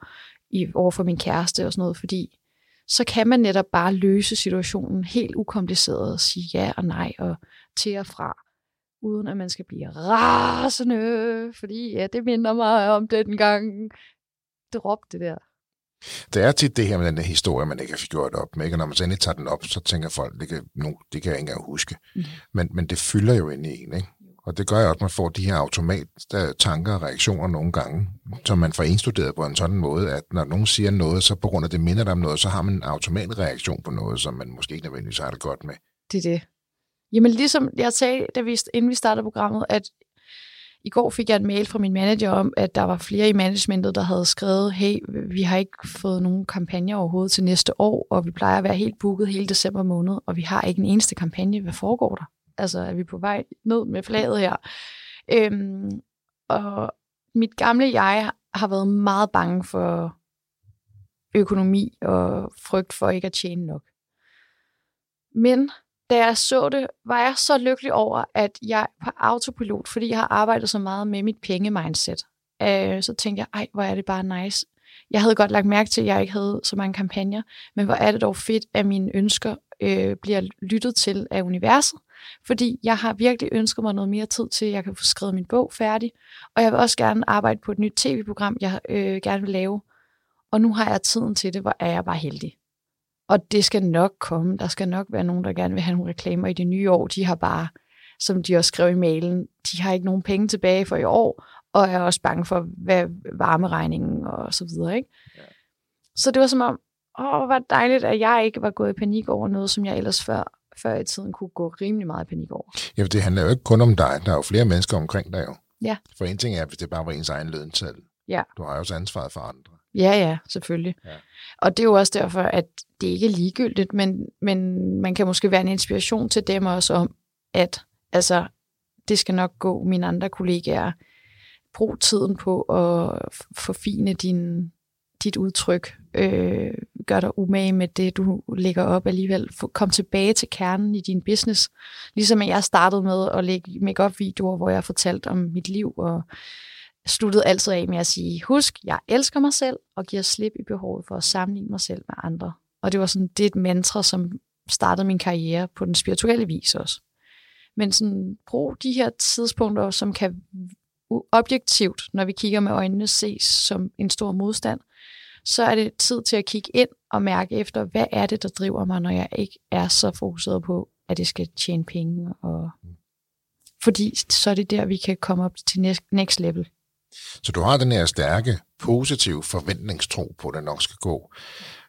i, overfor min kæreste og sådan noget, fordi så kan man netop bare løse situationen helt ukompliceret og sige ja og nej og til og fra, uden at man skal blive rasende, fordi ja, det minder mig om den gang. Drop det der. Det er tit det her med den der historie, man ikke har gjort op med. Ikke? når man så endelig tager den op, så tænker folk, det kan, det kan jeg ikke engang huske. Mm. Men, men det fylder jo ind i en. Ikke? Og det gør jo, at man får de her automat tanker og reaktioner nogle gange, som man får indstuderet på en sådan måde, at når nogen siger noget, så på grund af det minder dem om noget, så har man en automat reaktion på noget, som man måske ikke nødvendigvis har det godt med. Det er det. Jamen ligesom jeg sagde, da vi, inden vi startede programmet, at i går fik jeg en mail fra min manager om, at der var flere i managementet, der havde skrevet, hey, vi har ikke fået nogen kampagne overhovedet til næste år, og vi plejer at være helt booket hele december måned, og vi har ikke en eneste kampagne. Hvad foregår der? Altså, er vi på vej ned med flaget her? Øhm, og mit gamle jeg har været meget bange for økonomi og frygt for ikke at tjene nok. Men da jeg så det, var jeg så lykkelig over, at jeg på autopilot, fordi jeg har arbejdet så meget med mit penge-mindset, øh, så tænkte jeg, ej, hvor er det bare nice. Jeg havde godt lagt mærke til, at jeg ikke havde så mange kampagner, men hvor er det dog fedt, at mine ønsker øh, bliver lyttet til af universet, fordi jeg har virkelig ønsket mig noget mere tid til, at jeg kan få skrevet min bog færdig, og jeg vil også gerne arbejde på et nyt tv-program, jeg øh, gerne vil lave, og nu har jeg tiden til det, hvor er jeg bare heldig. Og det skal nok komme. Der skal nok være nogen, der gerne vil have nogle reklamer i det nye år. De har bare, som de også skrev i mailen, de har ikke nogen penge tilbage for i år, og er også bange for, hvad varmeregningen og så videre. Ikke? Ja. Så det var som om, åh, hvor dejligt, at jeg ikke var gået i panik over noget, som jeg ellers før, før i tiden kunne gå rimelig meget i panik over. Ja, det handler jo ikke kun om dig. Der er jo flere mennesker omkring dig jo. Ja. For en ting er, hvis det bare var ens egen løntal. Ja. Du har jo også ansvaret for andre. Ja, ja, selvfølgelig. Ja. Og det er jo også derfor, at det ikke er ligegyldigt, men, men man kan måske være en inspiration til dem også om, at altså, det skal nok gå mine andre kollegaer. Brug tiden på at forfine din, dit udtryk. Øh, gør dig umage med det, du lægger op alligevel. Kom tilbage til kernen i din business. Ligesom jeg startede med at lægge make-up-videoer, hvor jeg fortalte om mit liv og sluttede altid af med at sige, husk, jeg elsker mig selv, og giver slip i behovet for at sammenligne mig selv med andre. Og det var sådan, det et mantra, som startede min karriere på den spirituelle vis også. Men sådan, brug de her tidspunkter, som kan objektivt, når vi kigger med øjnene, ses som en stor modstand, så er det tid til at kigge ind og mærke efter, hvad er det, der driver mig, når jeg ikke er så fokuseret på, at det skal tjene penge. Og... Fordi så er det der, vi kan komme op til next level. Så du har den her stærke, positive forventningstro på, at det nok skal gå.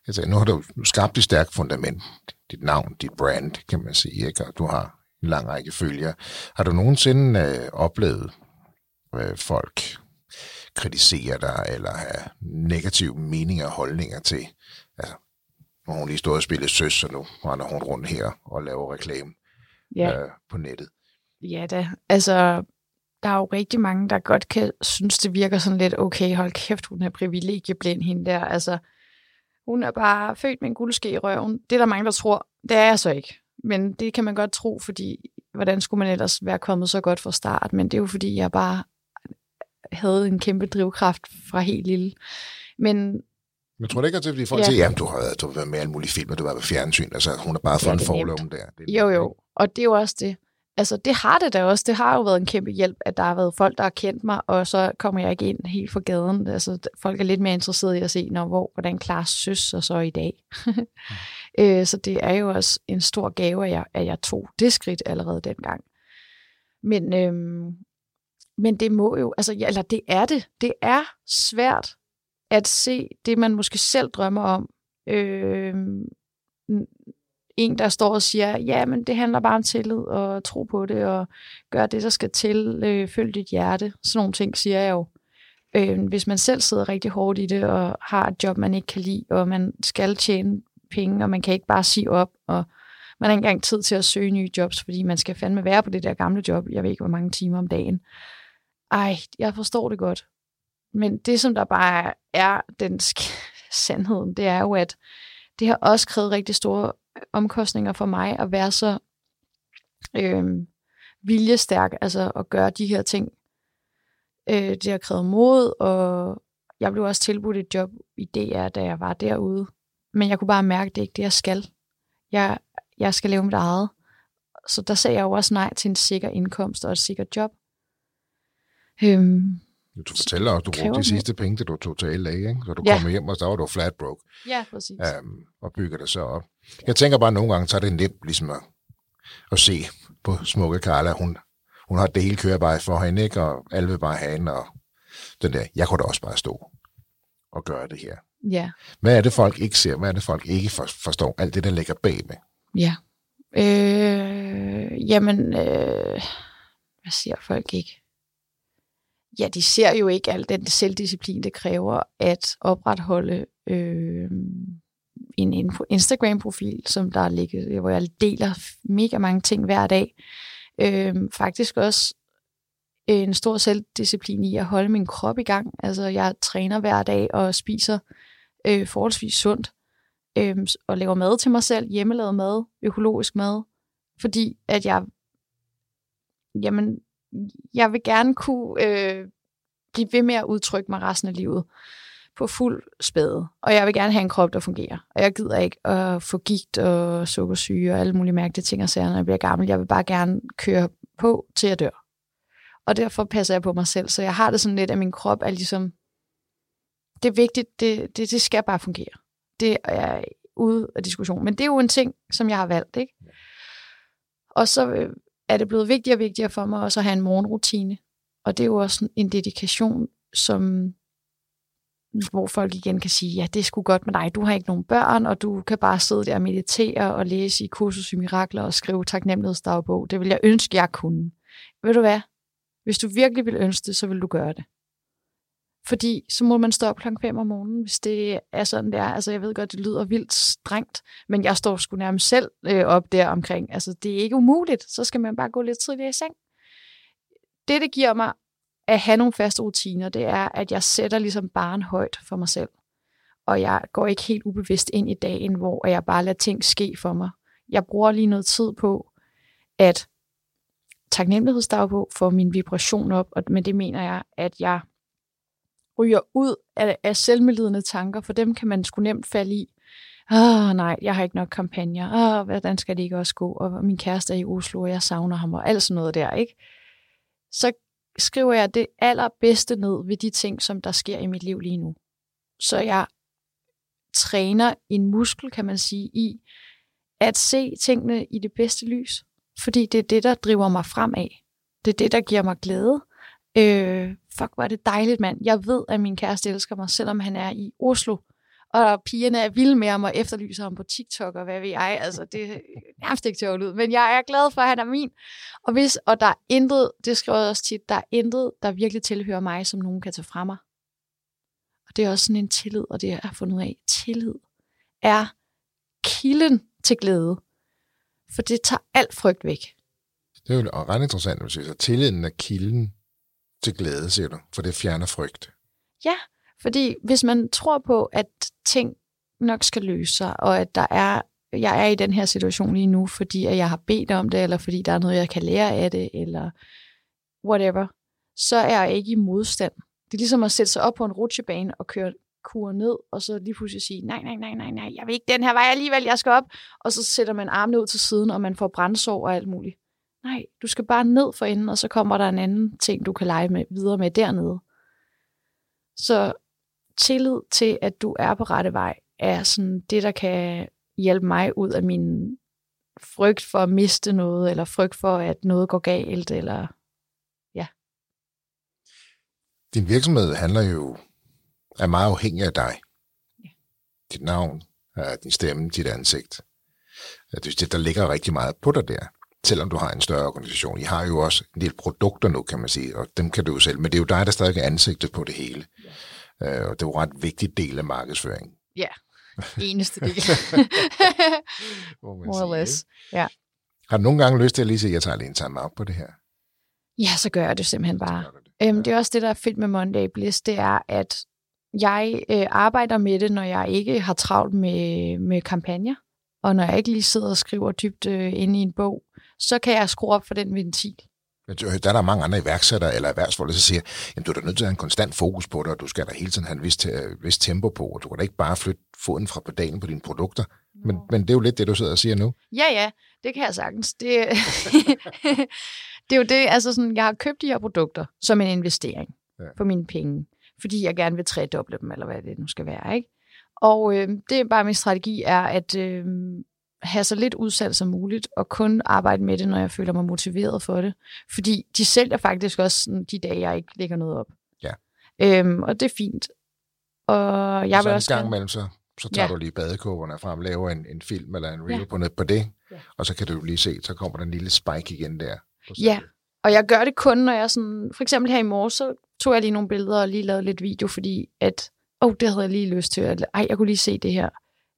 Altså, nu har du skabt et stærkt fundament. Dit navn, dit brand, kan man sige. Ikke? Og du har en lang række følgere. Har du nogensinde øh, oplevet øh, folk kritisere dig, eller have negative meninger og holdninger til, altså, nu har hun lige stået og spillet søs, så nu render hun rundt her og laver reklame ja. øh, på nettet. Ja da, altså der er jo rigtig mange, der godt kan synes, det virker sådan lidt, okay, hold kæft, hun er privilegieblind, hende der. Altså, hun er bare født med en guldske i røven. Det er der mange, der tror. Det er jeg så ikke. Men det kan man godt tro, fordi hvordan skulle man ellers være kommet så godt fra start? Men det er jo fordi, jeg bare havde en kæmpe drivkraft fra helt lille. Men men tror du ikke, at det er, fordi folk ja. siger, jamen, du har, du har været med alle mulige film, og du har været fjernsyn, altså hun har bare fået en forlov der. Det jo, jo, og det er jo også det altså det har det da også. Det har jo været en kæmpe hjælp, at der har været folk, der har kendt mig, og så kommer jeg ikke ind helt fra gaden. Altså folk er lidt mere interesserede i at se, når, hvor, hvordan klarer søs og så i dag. øh, så det er jo også en stor gave, at jeg, at jeg tog det skridt allerede dengang. Men, øhm, men det må jo, altså, ja, eller det er det. Det er svært at se det, man måske selv drømmer om. Øh, en, der står og siger, ja, men det handler bare om tillid og tro på det, og gør det, der skal til, øh, følg dit hjerte. Sådan nogle ting siger jeg jo. Øh, hvis man selv sidder rigtig hårdt i det, og har et job, man ikke kan lide, og man skal tjene penge, og man kan ikke bare sige op, og man har ikke engang tid til at søge nye jobs, fordi man skal fandme være på det der gamle job, jeg ved ikke, hvor mange timer om dagen. Ej, jeg forstår det godt. Men det, som der bare er den sandheden, det er jo, at det har også krævet rigtig store omkostninger for mig at være så øh, viljestærk, altså at gøre de her ting. Øh, det har krævet mod, og jeg blev også tilbudt et job i DR, da jeg var derude. Men jeg kunne bare mærke, at det ikke er det, jeg skal. Jeg, jeg skal leve mit eget. Så der sagde jeg jo også nej til en sikker indkomst og et sikkert job. Øhm, du fortæller også, du brugte de sidste penge, da du tog til LA, ikke? så du ja. kom hjem, og så var du flat broke. Ja, præcis. Um, og bygger det så op. Jeg tænker bare, at nogle gange, så er det nemt ligesom at, at se på smukke Carla. Hun, hun har det hele kører bare for hende, ikke? og alle vil bare have hende, og den der, jeg kunne da også bare stå og gøre det her. Ja. Hvad er det, folk ikke ser? Hvad er det, folk ikke forstår? Alt det, der ligger bag med. Ja. Øh, jamen, øh, hvad siger folk ikke? Ja, de ser jo ikke al den selvdisciplin, det kræver at opretholde øh, en Instagram-profil, som der ligger, hvor jeg deler mega mange ting hver dag. Øh, faktisk også en stor selvdisciplin i at holde min krop i gang. Altså, jeg træner hver dag og spiser øh, forholdsvis sundt øh, og laver mad til mig selv, hjemmelavet mad, økologisk mad, fordi at jeg, jamen, jeg vil gerne kunne øh, blive ved med at udtrykke mig resten af livet på fuld spæde. Og jeg vil gerne have en krop, der fungerer. Og jeg gider ikke at få gigt og sukkersyge og alle mulige mærkelige ting og sager, når jeg bliver gammel. Jeg vil bare gerne køre på, til jeg dør. Og derfor passer jeg på mig selv. Så jeg har det sådan lidt, at min krop er ligesom... Det er vigtigt, det, det, det skal bare fungere. Det er ude af diskussion. Men det er jo en ting, som jeg har valgt, ikke? Og så øh, er det blevet vigtigere og vigtigere for mig også at have en morgenrutine. Og det er jo også en dedikation, som hvor folk igen kan sige, ja, det er sgu godt med dig, du har ikke nogen børn, og du kan bare sidde der og meditere og læse i kursus i mirakler og skrive taknemmelighedsdagbog. Det vil jeg ønske, jeg kunne. Ved du hvad? Hvis du virkelig vil ønske det, så vil du gøre det. Fordi så må man stå op klokken 5 om morgenen, hvis det er sådan er. Altså jeg ved godt, det lyder vildt strengt, men jeg står sgu nærmest selv øh, op der omkring. Altså det er ikke umuligt. Så skal man bare gå lidt tidligere i seng det, det giver mig at have nogle faste rutiner, det er, at jeg sætter ligesom barn højt for mig selv. Og jeg går ikke helt ubevidst ind i dagen, hvor jeg bare lader ting ske for mig. Jeg bruger lige noget tid på at taknemmelighedsdagbog for min vibration op, og med det mener jeg, at jeg ryger ud af, af selvmedlidende tanker, for dem kan man sgu nemt falde i. Åh, oh, nej, jeg har ikke nok kampagner. Åh, oh, hvordan skal det ikke også gå? Og min kæreste er i Oslo, og jeg savner ham, og alt sådan noget der, ikke? så skriver jeg det allerbedste ned ved de ting, som der sker i mit liv lige nu. Så jeg træner en muskel, kan man sige, i at se tingene i det bedste lys. Fordi det er det, der driver mig fremad. Det er det, der giver mig glæde. Øh, fuck, hvor er det dejligt, mand. Jeg ved, at min kæreste elsker mig, selvom han er i Oslo og pigerne er vilde med ham og efterlyser ham på TikTok, og hvad ved jeg, altså det er nærmest ikke til at ud, men jeg er glad for, at han er min. Og, hvis, og der er intet, det skriver jeg også tit, der er intet, der virkelig tilhører mig, som nogen kan tage fra mig. Og det er også sådan en tillid, og det jeg har fundet ud af, tillid er kilden til glæde. For det tager alt frygt væk. Det er jo ret interessant, at du siger, så tilliden er kilden til glæde, siger du, for det fjerner frygt. Ja, fordi hvis man tror på, at ting nok skal løse sig, og at der er, jeg er i den her situation lige nu, fordi at jeg har bedt om det, eller fordi der er noget, jeg kan lære af det, eller whatever, så er jeg ikke i modstand. Det er ligesom at sætte sig op på en rutsjebane og køre kur ned, og så lige pludselig sige, nej, nej, nej, nej, nej, jeg vil ikke den her vej alligevel, jeg skal op. Og så sætter man armene ud til siden, og man får brændsår og alt muligt. Nej, du skal bare ned for enden, og så kommer der en anden ting, du kan lege med, videre med dernede. Så tillid til, at du er på rette vej, er sådan det, der kan hjælpe mig ud af min frygt for at miste noget, eller frygt for, at noget går galt, eller Din virksomhed handler jo, er meget afhængig af dig. Ja. Dit navn, din stemme, dit ansigt. Det, det, der ligger rigtig meget på dig der, selvom du har en større organisation. I har jo også en del produkter nu, kan man sige, og dem kan du jo selv, men det er jo dig, der stadig er ansigtet på det hele. Ja. Øh, og det er jo en ret vigtig del af markedsføringen. Ja, eneste del. More or less, ja. Har du nogle gange lyst til at lige sige, at jeg tager lige en time op på det her? Ja, så gør jeg det simpelthen bare. Det. Øhm, det er også det, der er fedt med Monday Bliss, det er, at jeg øh, arbejder med det, når jeg ikke har travlt med, med kampagner, og når jeg ikke lige sidder og skriver dybt øh, inde i en bog, så kan jeg skrue op for den ventil. Der er der mange andre iværksættere eller erhvervsfolk, der siger, at du er da nødt til at have en konstant fokus på det, og du skal da hele tiden have en vis, vis tempo på, og du kan da ikke bare flytte foden fra pedalen på dine produkter. Men, men det er jo lidt det, du sidder og siger nu. Ja, ja, det kan jeg sagtens. Det, det er jo det, altså sådan, jeg har købt de her produkter som en investering ja. på mine penge, fordi jeg gerne vil tredoble dem, eller hvad det nu skal være, ikke? Og øh, det er bare min strategi er at øh, have så lidt udsalg som muligt, og kun arbejde med det, når jeg føler mig motiveret for det. Fordi de sælger faktisk også sådan, de dage, jeg ikke lægger noget op. Ja. Øhm, og det er fint. Og jeg så vil også en gang imellem, så, så tager ja. du lige badekåberne frem, laver en, en film eller en reel ja. på, på det, ja. og så kan du lige se, så kommer der en lille spike igen der. Ja, og jeg gør det kun, når jeg sådan, for eksempel her i morges, så tog jeg lige nogle billeder og lige lavede lidt video, fordi at, åh, oh, det havde jeg lige lyst til, at, ej, jeg kunne lige se det her.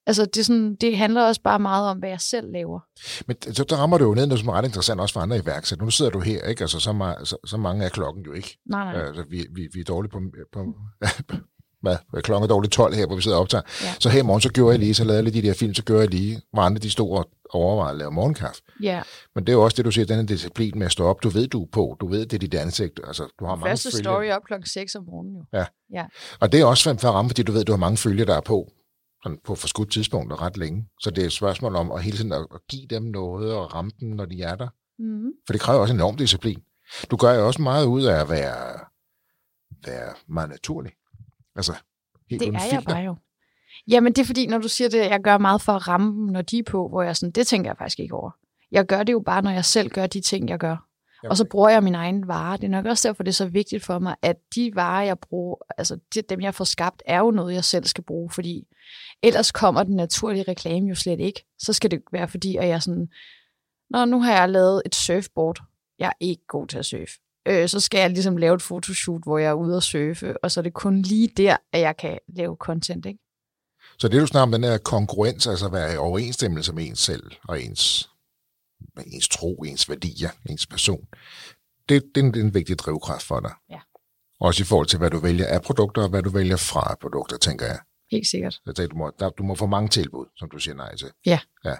Altså, det, er sådan, det handler også bare meget om, hvad jeg selv laver. Men så der rammer du jo ned, noget som er ret interessant også for andre iværksættere. Nu sidder du her, ikke? Altså, så, meget, så, så mange er klokken jo ikke. Nej, nej. Altså, vi, vi, vi er dårlige på, på hvad, klokken er dårligt 12 her, hvor vi sidder og optager. Ja. Så her i morgen, så gjorde jeg lige, så lavede jeg lige de der film, så gjorde jeg lige, hvor andre de store overvejet at lave morgenkaffe. Ja. Men det er jo også det, du siger, den disciplin med at stå op. Du ved, du er på. Du ved, det er dit ansigt. Altså, du har mange Første story op klokken 6 om morgenen jo. Ja. ja. Og det er også for at ramme, fordi du ved, du har mange følger, der er på sådan på forskudt tidspunkt og ret længe. Så det er et spørgsmål om at hele tiden at give dem noget og ramme dem, når de er der. Mm. For det kræver også en enorm disciplin. Du gør jo også meget ud af at være, være meget naturlig. Altså, helt det er jeg bare jo. Jamen, det er fordi, når du siger det, jeg gør meget for at ramme dem, når de er på, hvor jeg sådan, det tænker jeg faktisk ikke over. Jeg gør det jo bare, når jeg selv gør de ting, jeg gør. Og så bruger jeg min egen vare. Det er nok også derfor, det er så vigtigt for mig, at de varer, jeg bruger, altså dem, jeg får skabt, er jo noget, jeg selv skal bruge, fordi ellers kommer den naturlige reklame jo slet ikke. Så skal det være, fordi at jeg sådan, Nå, nu har jeg lavet et surfboard. Jeg er ikke god til at surfe. Øh, så skal jeg ligesom lave et fotoshoot, hvor jeg er ude og surfe, og så er det kun lige der, at jeg kan lave content, ikke? Så det du snakker om, den her kongruens, altså at være i overensstemmelse med ens selv og ens, ens tro, ens værdier, ens person, det, det, er det er en vigtig drivkraft for dig. Ja. Også i forhold til, hvad du vælger af produkter, og hvad du vælger fra produkter, tænker jeg. Helt sikkert. Så tænker, du, må, der, du må få mange tilbud, som du siger nej til. Ja. ja.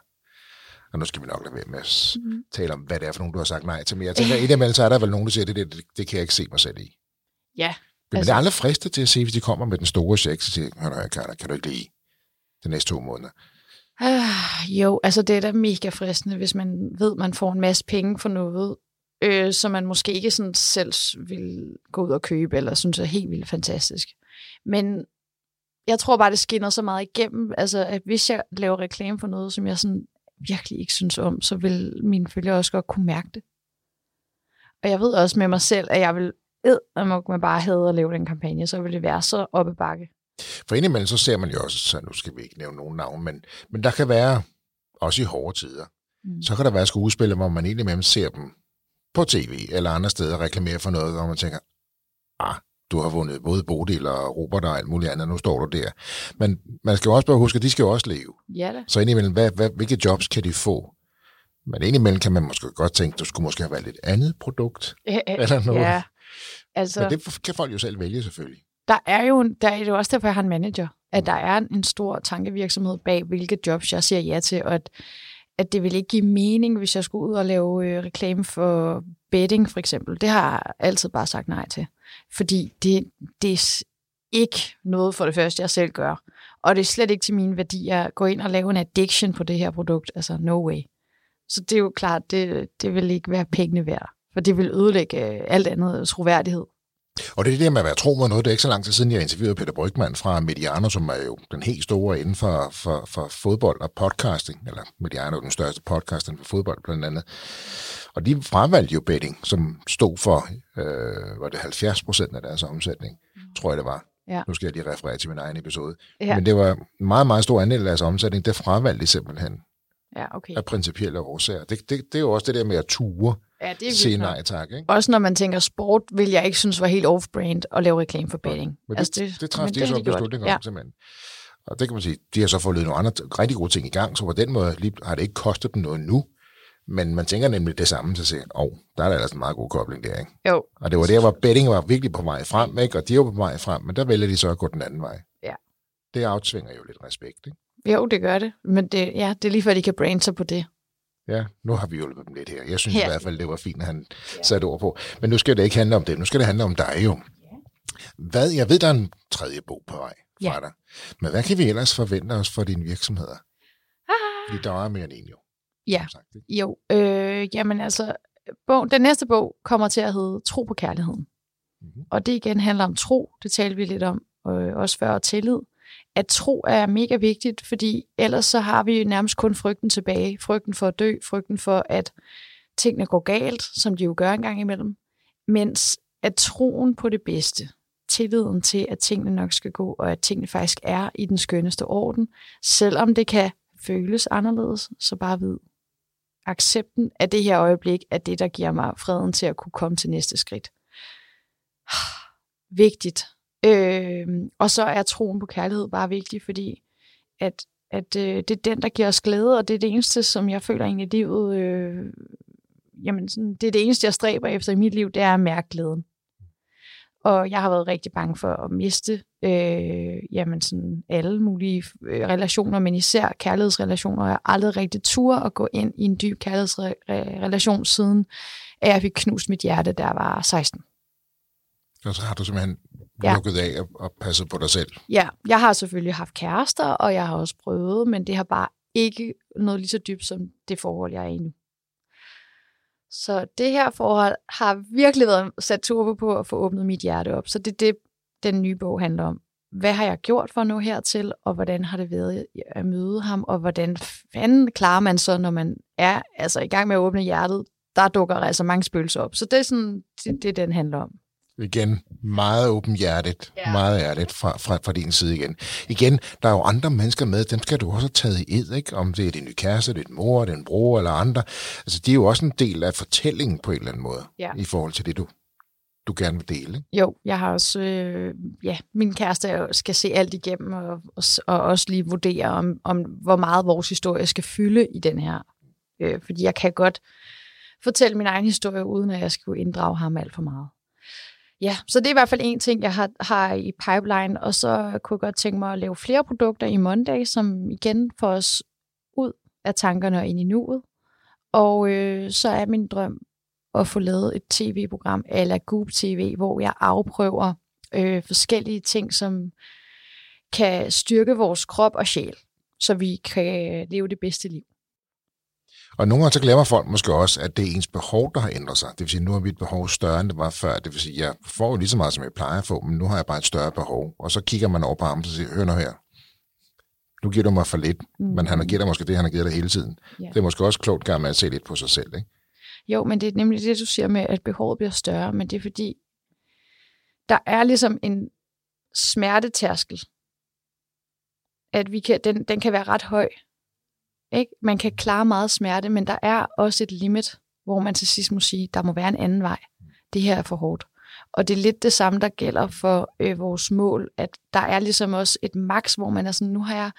Og nu skal vi nok lade være med at mm. tale om, hvad det er for nogen, du har sagt nej til. Men jeg tænker, i det så er der vel nogen, der siger, det, det, det, det kan jeg ikke se mig selv i. Ja. Men altså, det er aldrig fristet til at se, hvis de kommer med den store check, så siger kan, kan du ikke lige de næste to måneder? Øh, jo, altså det er da mega fristende, hvis man ved, man får en masse penge for noget, øh, som man måske ikke sådan selv vil gå ud og købe, eller synes er helt vildt fantastisk. Men jeg tror bare, det skinner så meget igennem, altså at hvis jeg laver reklame for noget, som jeg sådan virkelig ikke synes om, så vil mine følgere også godt kunne mærke det. Og jeg ved også med mig selv, at jeg vil ed, at man bare havde at lave den kampagne, så ville det være så oppe bakke. For indimellem så ser man jo også, så nu skal vi ikke nævne nogen navn, men, men der kan være, også i hårde tider, mm. så kan der være skuespillere, hvor man indimellem ser dem på tv eller andre steder reklamere for noget, hvor man tænker, ah, du har vundet både Bodil og Robert og alt muligt andet, nu står du der. Men man skal jo også bare huske, at de skal jo også leve. Ja da. Så indimellem, hvad, hvad, hvilke jobs kan de få? Men indimellem kan man måske godt tænke, du skulle måske have valgt et andet produkt. Æ, eller noget. Ja, altså... Men det kan folk jo selv vælge selvfølgelig der er jo, der er jo også derfor, jeg har en manager, at der er en stor tankevirksomhed bag, hvilke jobs jeg siger ja til, og at, at det vil ikke give mening, hvis jeg skulle ud og lave øh, reklame for betting for eksempel. Det har jeg altid bare sagt nej til, fordi det, det er ikke noget for det første, jeg selv gør. Og det er slet ikke til mine værdier at gå ind og lave en addiction på det her produkt. Altså, no way. Så det er jo klart, det, det vil ikke være pengene værd, for det vil ødelægge øh, alt andet troværdighed. Og det er det der med at være tro mod noget. Det er ikke så lang tid siden, jeg interviewede Peter Brygman fra Mediano, som er jo den helt store inden for, for, for fodbold og podcasting. Eller Mediano er den største podcast inden for fodbold blandt andet. Og de fravalgte jo betting, som stod for, øh, var det 70 procent af deres omsætning, mm. tror jeg det var. Ja. Nu skal jeg lige referere til min egen episode. Ja. Men det var en meget, meget stor andel af deres omsætning, det fravalgte de simpelthen. Ja, okay. Af principielle årsager. Det, det, det er jo også det der med at ture Ja, det er sige nej tak. Ikke? Også når man tænker sport, vil jeg ikke synes var helt off-brand at lave reklame for betting. Men det, altså det, det træffede de så en beslutning om, ja. simpelthen. Og det kan man sige, de har så fået nogle andre rigtig gode ting i gang, så på den måde lige, har det ikke kostet dem noget nu. Men man tænker nemlig det samme, så siger åh, oh, der er der altså en meget god kobling der, ikke? Jo. Og det var der, hvor betting var virkelig på vej frem, ikke? Og de var på vej frem, men der vælger de så at gå den anden vej. Ja. Det afsvinger jo lidt respekt, ikke? Jo, det gør det. Men det, ja, det er lige før, de kan brande sig på det. Ja, nu har vi hjulpet dem lidt her. Jeg synes ja. i hvert fald, det var fint, at han ja. satte ord på. Men nu skal det ikke handle om det. Nu skal det handle om dig jo. Hvad, jeg ved, der er en tredje bog på vej fra ja. dig. Men hvad kan vi ellers forvente os for dine virksomheder? Ah. Fordi der er mere end en jo. Ja, sagt, jo. Øh, jamen altså, bog, den næste bog kommer til at hedde Tro på kærligheden. Mm-hmm. Og det igen handler om tro, det talte vi lidt om, øh, også før, og tillid at tro er mega vigtigt, fordi ellers så har vi nærmest kun frygten tilbage. Frygten for at dø, frygten for, at tingene går galt, som de jo gør en gang imellem. Mens at troen på det bedste, tilliden til, at tingene nok skal gå, og at tingene faktisk er i den skønneste orden, selvom det kan føles anderledes, så bare vid. Accepten af det her øjeblik er det, der giver mig freden til at kunne komme til næste skridt. Vigtigt Øh, og så er troen på kærlighed bare vigtig, fordi at, at øh, det er den, der giver os glæde, og det er det eneste, som jeg føler egentlig i livet, øh, jamen sådan, det er det eneste, jeg stræber efter i mit liv, det er at mærke glæden. Og jeg har været rigtig bange for at miste øh, jamen sådan alle mulige øh, relationer, men især kærlighedsrelationer. Jeg har aldrig rigtig tur at gå ind i en dyb kærlighedsrelation siden, at jeg fik knust mit hjerte, der var 16. Og så har du simpelthen ja. lukket af og, og passet på dig selv. Ja, jeg har selvfølgelig haft kærester, og jeg har også prøvet, men det har bare ikke noget lige så dybt som det forhold, jeg er i nu. Så det her forhold har virkelig været sat turbo på at få åbnet mit hjerte op. Så det er det, den nye bog handler om. Hvad har jeg gjort for at nå hertil, og hvordan har det været at møde ham, og hvordan fanden klarer man så, når man er altså, i gang med at åbne hjertet, der dukker altså mange spøgelser op. Så det er sådan, det, det den handler om igen meget åbenhjertet, ja. meget ærligt fra, fra, fra din side igen. Igen, der er jo andre mennesker med, dem skal du også have taget i ed, ikke? om det er din nye kæreste, din mor, din bror eller andre. Altså, de er jo også en del af fortællingen på en eller anden måde, ja. i forhold til det, du, du gerne vil dele. Ikke? Jo, jeg har også, øh, ja, min kæreste skal se alt igennem, og, og, og også lige vurdere, om, om hvor meget vores historie skal fylde i den her. Øh, fordi jeg kan godt fortælle min egen historie, uden at jeg skal inddrage ham alt for meget. Ja, så det er i hvert fald en ting, jeg har, har i pipeline, og så kunne jeg godt tænke mig at lave flere produkter i Monday, som igen får os ud af tankerne og ind i nuet. Og øh, så er min drøm at få lavet et tv-program eller Goop TV, hvor jeg afprøver øh, forskellige ting, som kan styrke vores krop og sjæl, så vi kan leve det bedste liv. Og nogle gange så glemmer folk måske også, at det er ens behov, der har ændret sig. Det vil sige, nu har mit behov større, end det var før. Det vil sige, jeg får jo lige så meget, som jeg plejer at få, men nu har jeg bare et større behov. Og så kigger man over på ham og siger, hør nu her, nu giver du mig for lidt, mm. men han har givet dig måske det, han har givet dig hele tiden. Ja. Det er måske også klogt gang med at se lidt på sig selv, ikke? Jo, men det er nemlig det, du siger med, at behovet bliver større, men det er fordi, der er ligesom en smertetærskel, at vi kan, den, den kan være ret høj. Ikke? Man kan klare meget smerte, men der er også et limit, hvor man til sidst må sige, der må være en anden vej. Det her er for hårdt. Og det er lidt det samme, der gælder for øh, vores mål, at der er ligesom også et max, hvor man er sådan, nu har jeg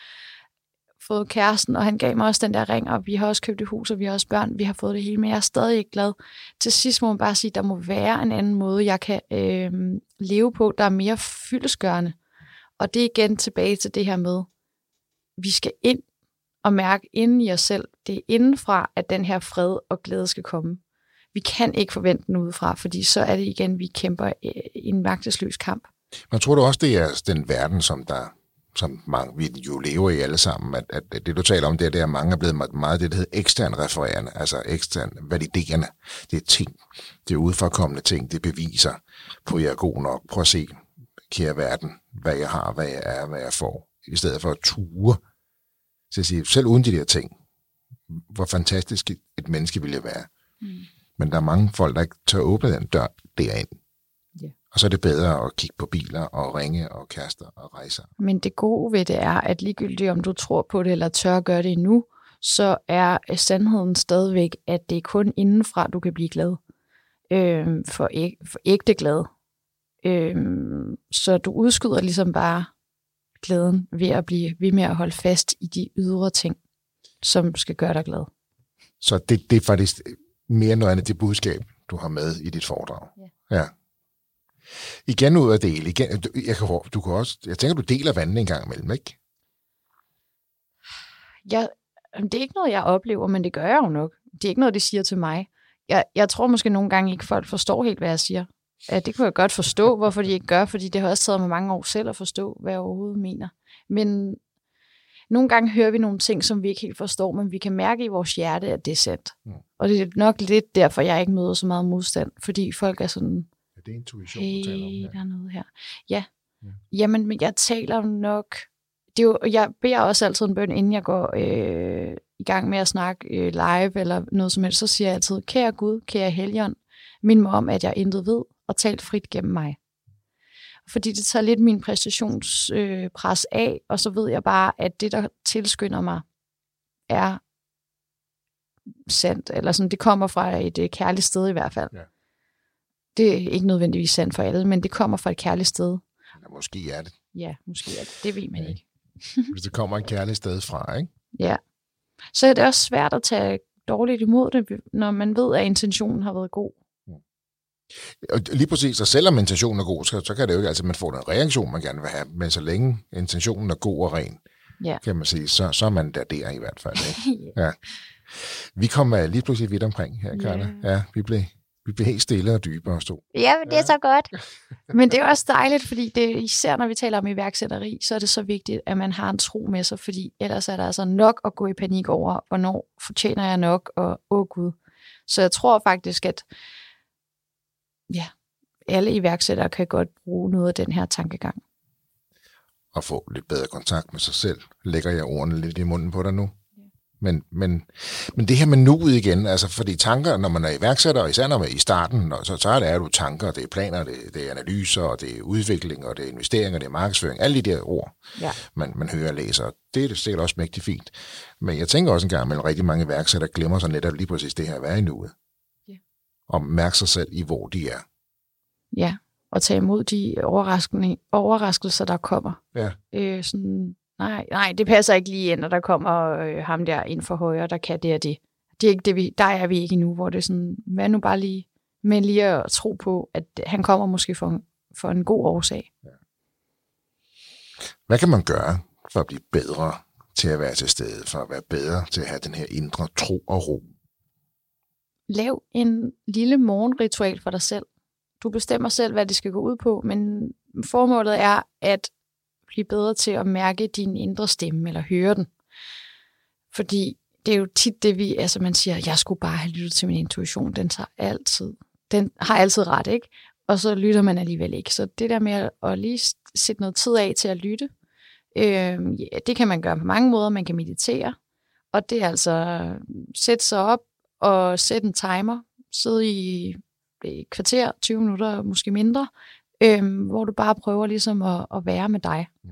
fået kæresten, og han gav mig også den der ring, og vi har også købt et hus, og vi har også børn, vi har fået det hele, men jeg er stadig ikke glad. Til sidst må man bare sige, der må være en anden måde, jeg kan øh, leve på, der er mere fyldesgørende. Og det er igen tilbage til det her med, vi skal ind at mærke inden i os selv, det er indenfra, at den her fred og glæde skal komme. Vi kan ikke forvente den udefra, fordi så er det igen, vi kæmper øh, en magtesløs kamp. Men tror du også, det er den verden, som der som mange, vi jo lever i alle sammen, at, at det du taler om, det er, det er mange er blevet meget det, der hedder ekstern refererende, altså ekstern validerende. Det er ting, det er udforkommende ting, det beviser på, at jeg er god nok. Prøv at se, kære verden, hvad jeg har, hvad jeg er, hvad jeg får. I stedet for at ture. Så jeg siger, selv uden de der ting, hvor fantastisk et menneske ville jeg være. Mm. Men der er mange folk, der ikke tør åbne den dør derind. Yeah. Og så er det bedre at kigge på biler og ringe og kærester og rejser. Men det gode ved det er, at ligegyldigt om du tror på det eller tør at gøre det endnu, så er sandheden stadigvæk, at det er kun indenfra, du kan blive glad. Øhm, for, æg, for ægte glad. Øhm, så du udskyder ligesom bare glæden ved at blive ved med at holde fast i de ydre ting, som skal gøre dig glad. Så det, det er faktisk mere noget andet det budskab, du har med i dit foredrag. Ja. ja. Igen ud af dele. Igen, jeg, kan, du kan også, jeg tænker, du deler vandet en gang imellem, ikke? Ja, det er ikke noget, jeg oplever, men det gør jeg jo nok. Det er ikke noget, de siger til mig. Jeg, jeg tror måske nogle gange ikke, folk forstår helt, hvad jeg siger. Ja, det kunne jeg godt forstå, hvorfor de ikke gør, fordi det har også taget mig mange år selv at forstå, hvad jeg overhovedet mener. Men nogle gange hører vi nogle ting, som vi ikke helt forstår, men vi kan mærke i vores hjerte, at det er sandt. Mm. Og det er nok lidt derfor, jeg ikke møder så meget modstand, fordi folk er sådan, er det intuition, hey, du taler om? Ja. der er noget her. Ja. ja. Jamen, men jeg taler nok... Det er jo, jeg beder også altid en bøn, inden jeg går øh, i gang med at snakke øh, live eller noget som helst. Så siger jeg altid, kære Gud, kære Helligånd, mind mig om, at jeg intet ved, og talt frit gennem mig. Fordi det tager lidt min præstationspres øh, af, og så ved jeg bare, at det, der tilskynder mig, er sandt, eller sådan, det kommer fra et øh, kærligt sted i hvert fald. Ja. Det er ikke nødvendigvis sandt for alle, men det kommer fra et kærligt sted. Ja, måske er det. Ja, måske er det. Det ved man ja. ikke. Hvis det kommer et kærligt sted fra, ikke? Ja. Så er det også svært at tage dårligt imod det, når man ved, at intentionen har været god. Og lige præcis, og selvom intentionen er god, så, så kan det jo ikke altid, man får den reaktion, man gerne vil have, men så længe intentionen er god og ren, ja. kan man sige, så, så er man der der i hvert fald. Ikke? ja. Vi kommer lige pludselig vidt omkring her, Karla. Ja. ja, vi blev vi bliver helt stille og dybere og stå. Ja, men det er så godt. Men det er også dejligt, fordi det, især når vi taler om iværksætteri, så er det så vigtigt, at man har en tro med sig, fordi ellers er der altså nok at gå i panik over, hvornår fortjener jeg nok, og åh gud. Så jeg tror faktisk, at ja, alle iværksættere kan godt bruge noget af den her tankegang. Og få lidt bedre kontakt med sig selv. Lægger jeg ordene lidt i munden på dig nu? Men, men, men det her med nuet igen, altså fordi tanker, når man er iværksætter, især når man er i starten, så, så er det, er du tanker, det er planer, det, det er analyser, og det er udvikling, og det er investeringer, det er markedsføring, alle de der ord, ja. man, man hører og læser. Det er det sikkert også mægtigt fint. Men jeg tænker også en gang, at rigtig mange iværksættere glemmer sig netop lige præcis det her at være i nuet. Og mærke sig selv i, hvor de er. Ja, og tage imod de overraskelser, der kommer. Ja. Øh, sådan nej, nej, det passer ikke lige ind, når der kommer øh, ham der ind for højre, der kan det og det. det er ikke det, vi, der er vi ikke endnu, hvor det er sådan, hvad nu bare lige, men lige at tro på, at han kommer måske for, for en god årsag. Ja. Hvad kan man gøre for at blive bedre til at være til stede, for at være bedre til at have den her indre tro og ro? Lav en lille morgenritual for dig selv. Du bestemmer selv, hvad det skal gå ud på, men formålet er, at blive bedre til at mærke din indre stemme, eller høre den. Fordi det er jo tit det, vi, altså man siger, jeg skulle bare have lyttet til min intuition, den tager altid, den har altid ret, ikke? Og så lytter man alligevel ikke. Så det der med at lige sætte noget tid af til at lytte, øh, ja, det kan man gøre på mange måder. Man kan meditere, og det er altså øh, sætte sig op og sætte en timer, sidde i et kvarter, 20 minutter, måske mindre, øhm, hvor du bare prøver ligesom at, at være med dig. Mm.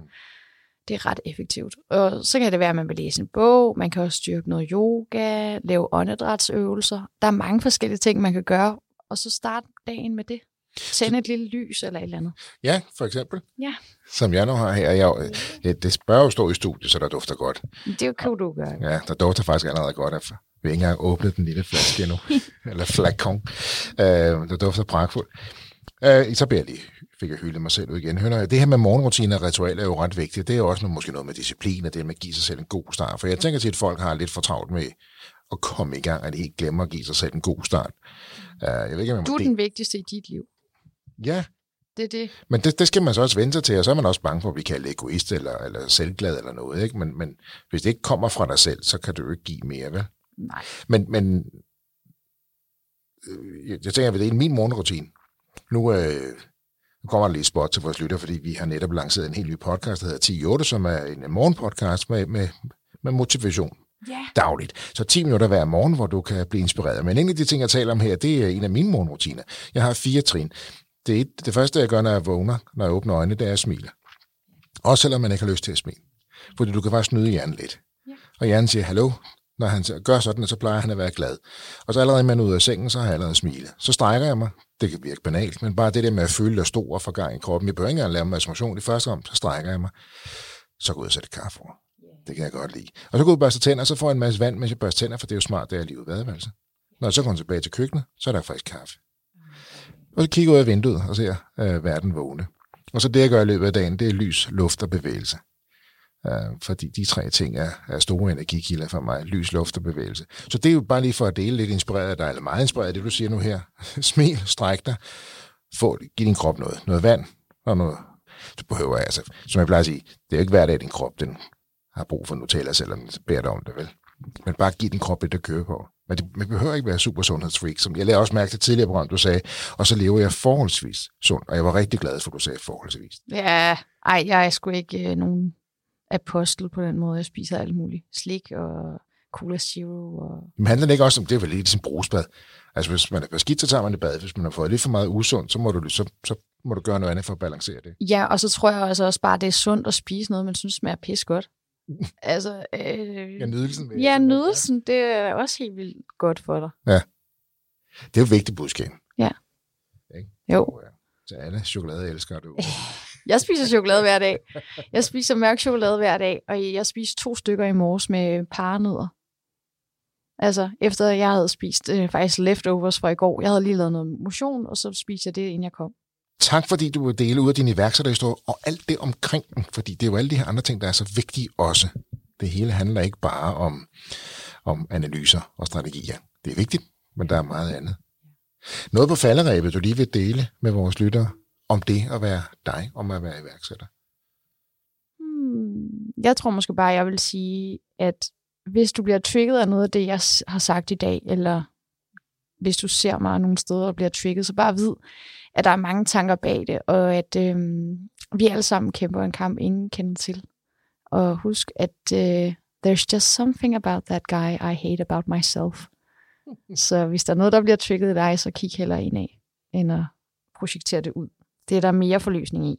Det er ret effektivt. Og så kan det være, at man vil læse en bog, man kan også styrke noget yoga, lave åndedrætsøvelser. Der er mange forskellige ting, man kan gøre, og så starte dagen med det. Tænde et lille lys eller et eller andet. Ja, for eksempel. Ja. Som jeg nu har her. Jeg, det, det bør jo stå i studiet, så der dufter godt. Det kan du gøre. Ja, der dufter faktisk allerede godt af. Vi har ikke engang åbnet den lille flaske endnu. eller flakon. Øh, der dufter pragtfuldt. Øh, så bliver jeg lige fik jeg hyldet mig selv ud igen. Hør, det her med morgenrutiner og ritualer er jo ret vigtigt. Det er jo også noget, måske noget med disciplin, og det med at give sig selv en god start. For jeg tænker til, at folk har lidt for travlt med at komme i gang, at de helt glemmer at give sig selv en god start. Uh, jeg ved ikke, om du er den vigtigste i dit liv. Ja. det er det. Men det, det skal man så også vente sig til, og så er man også bange for at blive kaldt egoist eller, eller selvglad eller noget. Ikke? Men, men hvis det ikke kommer fra dig selv, så kan du jo ikke give mere, vel? Nej. Men, men øh, jeg tænker, at det er min morgenrutine. Nu, øh, nu kommer der lige spot til vores lytter, fordi vi har netop lanceret en helt ny podcast, der hedder 10 8, som er en morgenpodcast med, med, med motivation Ja. dagligt. Så 10 minutter hver morgen, hvor du kan blive inspireret. Men en af de ting, jeg taler om her, det er en af mine morgenrutiner. Jeg har fire trin. Det, er et, det første, jeg gør, når jeg vågner, når jeg åbner øjnene, det er at smile. Også selvom man ikke har lyst til at smile. Fordi du kan faktisk snyde hjernen lidt. Ja. Og hjernen siger, hallo, når han gør sådan, så plejer han at være glad. Og så allerede, man er ude af sengen, så har jeg allerede smilet. Så strækker jeg mig. Det kan virke banalt, men bare det der med at føle, der stor og få gang i kroppen. Jeg behøver ikke engang lave mig motion i første om, så strækker jeg mig. Så går jeg ud og sætter kaffe over. Det kan jeg godt lide. Og så går jeg ud og børster tænder, og så får jeg en masse vand, mens jeg børster tænder, for det er jo smart, det er lige ud badeværelse. Når jeg så kommer tilbage til køkkenet, så er der frisk kaffe. Og så kigger jeg ud af vinduet og ser øh, verden vågne. Og så det, jeg gør i løbet af dagen, det er lys, luft og bevægelse. Øh, fordi de tre ting er, er store energikilder for mig. Lys, luft og bevægelse. Så det er jo bare lige for at dele lidt inspireret af dig, eller meget inspireret af det, du siger nu her. Smil, stræk dig, få, giv din krop noget. Noget vand og noget... Du behøver altså, som jeg plejer at sige, det er jo ikke hver dag, din krop den har brug for Nutella, selvom den beder dig om det, vel? Men bare giv din krop lidt at køre på. Men det, man behøver ikke være super sundhedsfreak, som jeg lavede også mærke til tidligere program, du sagde, og så lever jeg forholdsvis sundt, og jeg var rigtig glad for, at du sagde forholdsvis. Ja, ej, jeg er sgu ikke øh, nogen apostel på den måde. Jeg spiser alt muligt. Slik og Cola Zero. Og... Men handler det ikke også om, det er vel lidt som brugsbad? Altså hvis man er beskidt, så tager man det bad. Hvis man har fået lidt for meget usundt, så må du, så, så må du gøre noget andet for at balancere det. Ja, og så tror jeg altså også bare, det er sundt at spise noget, man synes smager pis godt. altså, øh, Ja, nydelsen. ja, nydelsen, det er også helt vildt godt for dig. Det er jo et vigtigt budskab. Ikke? Jo. Ja, Til alle chokoladeelskere du. Jeg spiser chokolade hver dag. Jeg spiser mørk chokolade hver dag, og jeg spiser to stykker i morges med paranødder. Altså, efter jeg havde spist øh, faktisk leftovers fra i går. Jeg havde lige lavet noget motion, og så spiste jeg det, inden jeg kom. Tak fordi du vil dele ud af din iværksætterhistorie og alt det omkring den, fordi det er jo alle de her andre ting, der er så vigtige også. Det hele handler ikke bare om, om analyser og strategier. Det er vigtigt, men der er meget andet. Noget på falderæbet, du lige vil dele med vores lyttere om det at være dig, om at være iværksætter. Hmm, jeg tror måske bare, jeg vil sige, at hvis du bliver trigget af noget af det, jeg har sagt i dag, eller hvis du ser mig nogle steder og bliver trigget, så bare vid, at der er mange tanker bag det, og at øhm, vi alle sammen kæmper en kamp, ingen kender til. Og husk, at øh, there's just something about that guy I hate about myself. Så hvis der er noget, der bliver trigget i dig, så kig heller ind af, end at projektere det ud. Det er der mere forløsning i.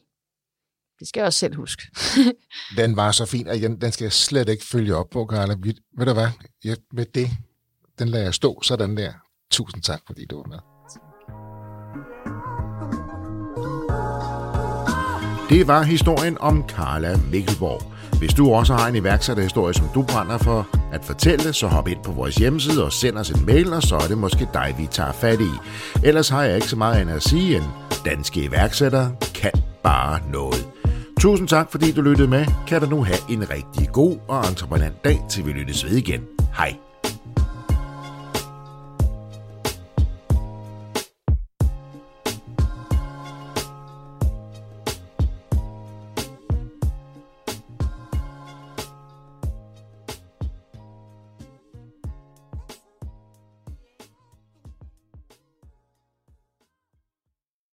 Det skal jeg også selv huske. Den var så fin, at jeg- den skal jeg slet ikke følge op på, Carla. Ved, ved du hvad? Jeg, med det, den lader jeg stå sådan der. Tusind tak, fordi du var med. Det var historien om Carla Mikkelborg. Hvis du også har en iværksætterhistorie, som du brænder for at fortælle, så hop ind på vores hjemmeside og send os en mail, og så er det måske dig, vi tager fat i. Ellers har jeg ikke så meget andet at sige end, danske iværksættere kan bare noget. Tusind tak, fordi du lyttede med. Kan du nu have en rigtig god og entreprenant dag, til vi lyttes ved igen. Hej.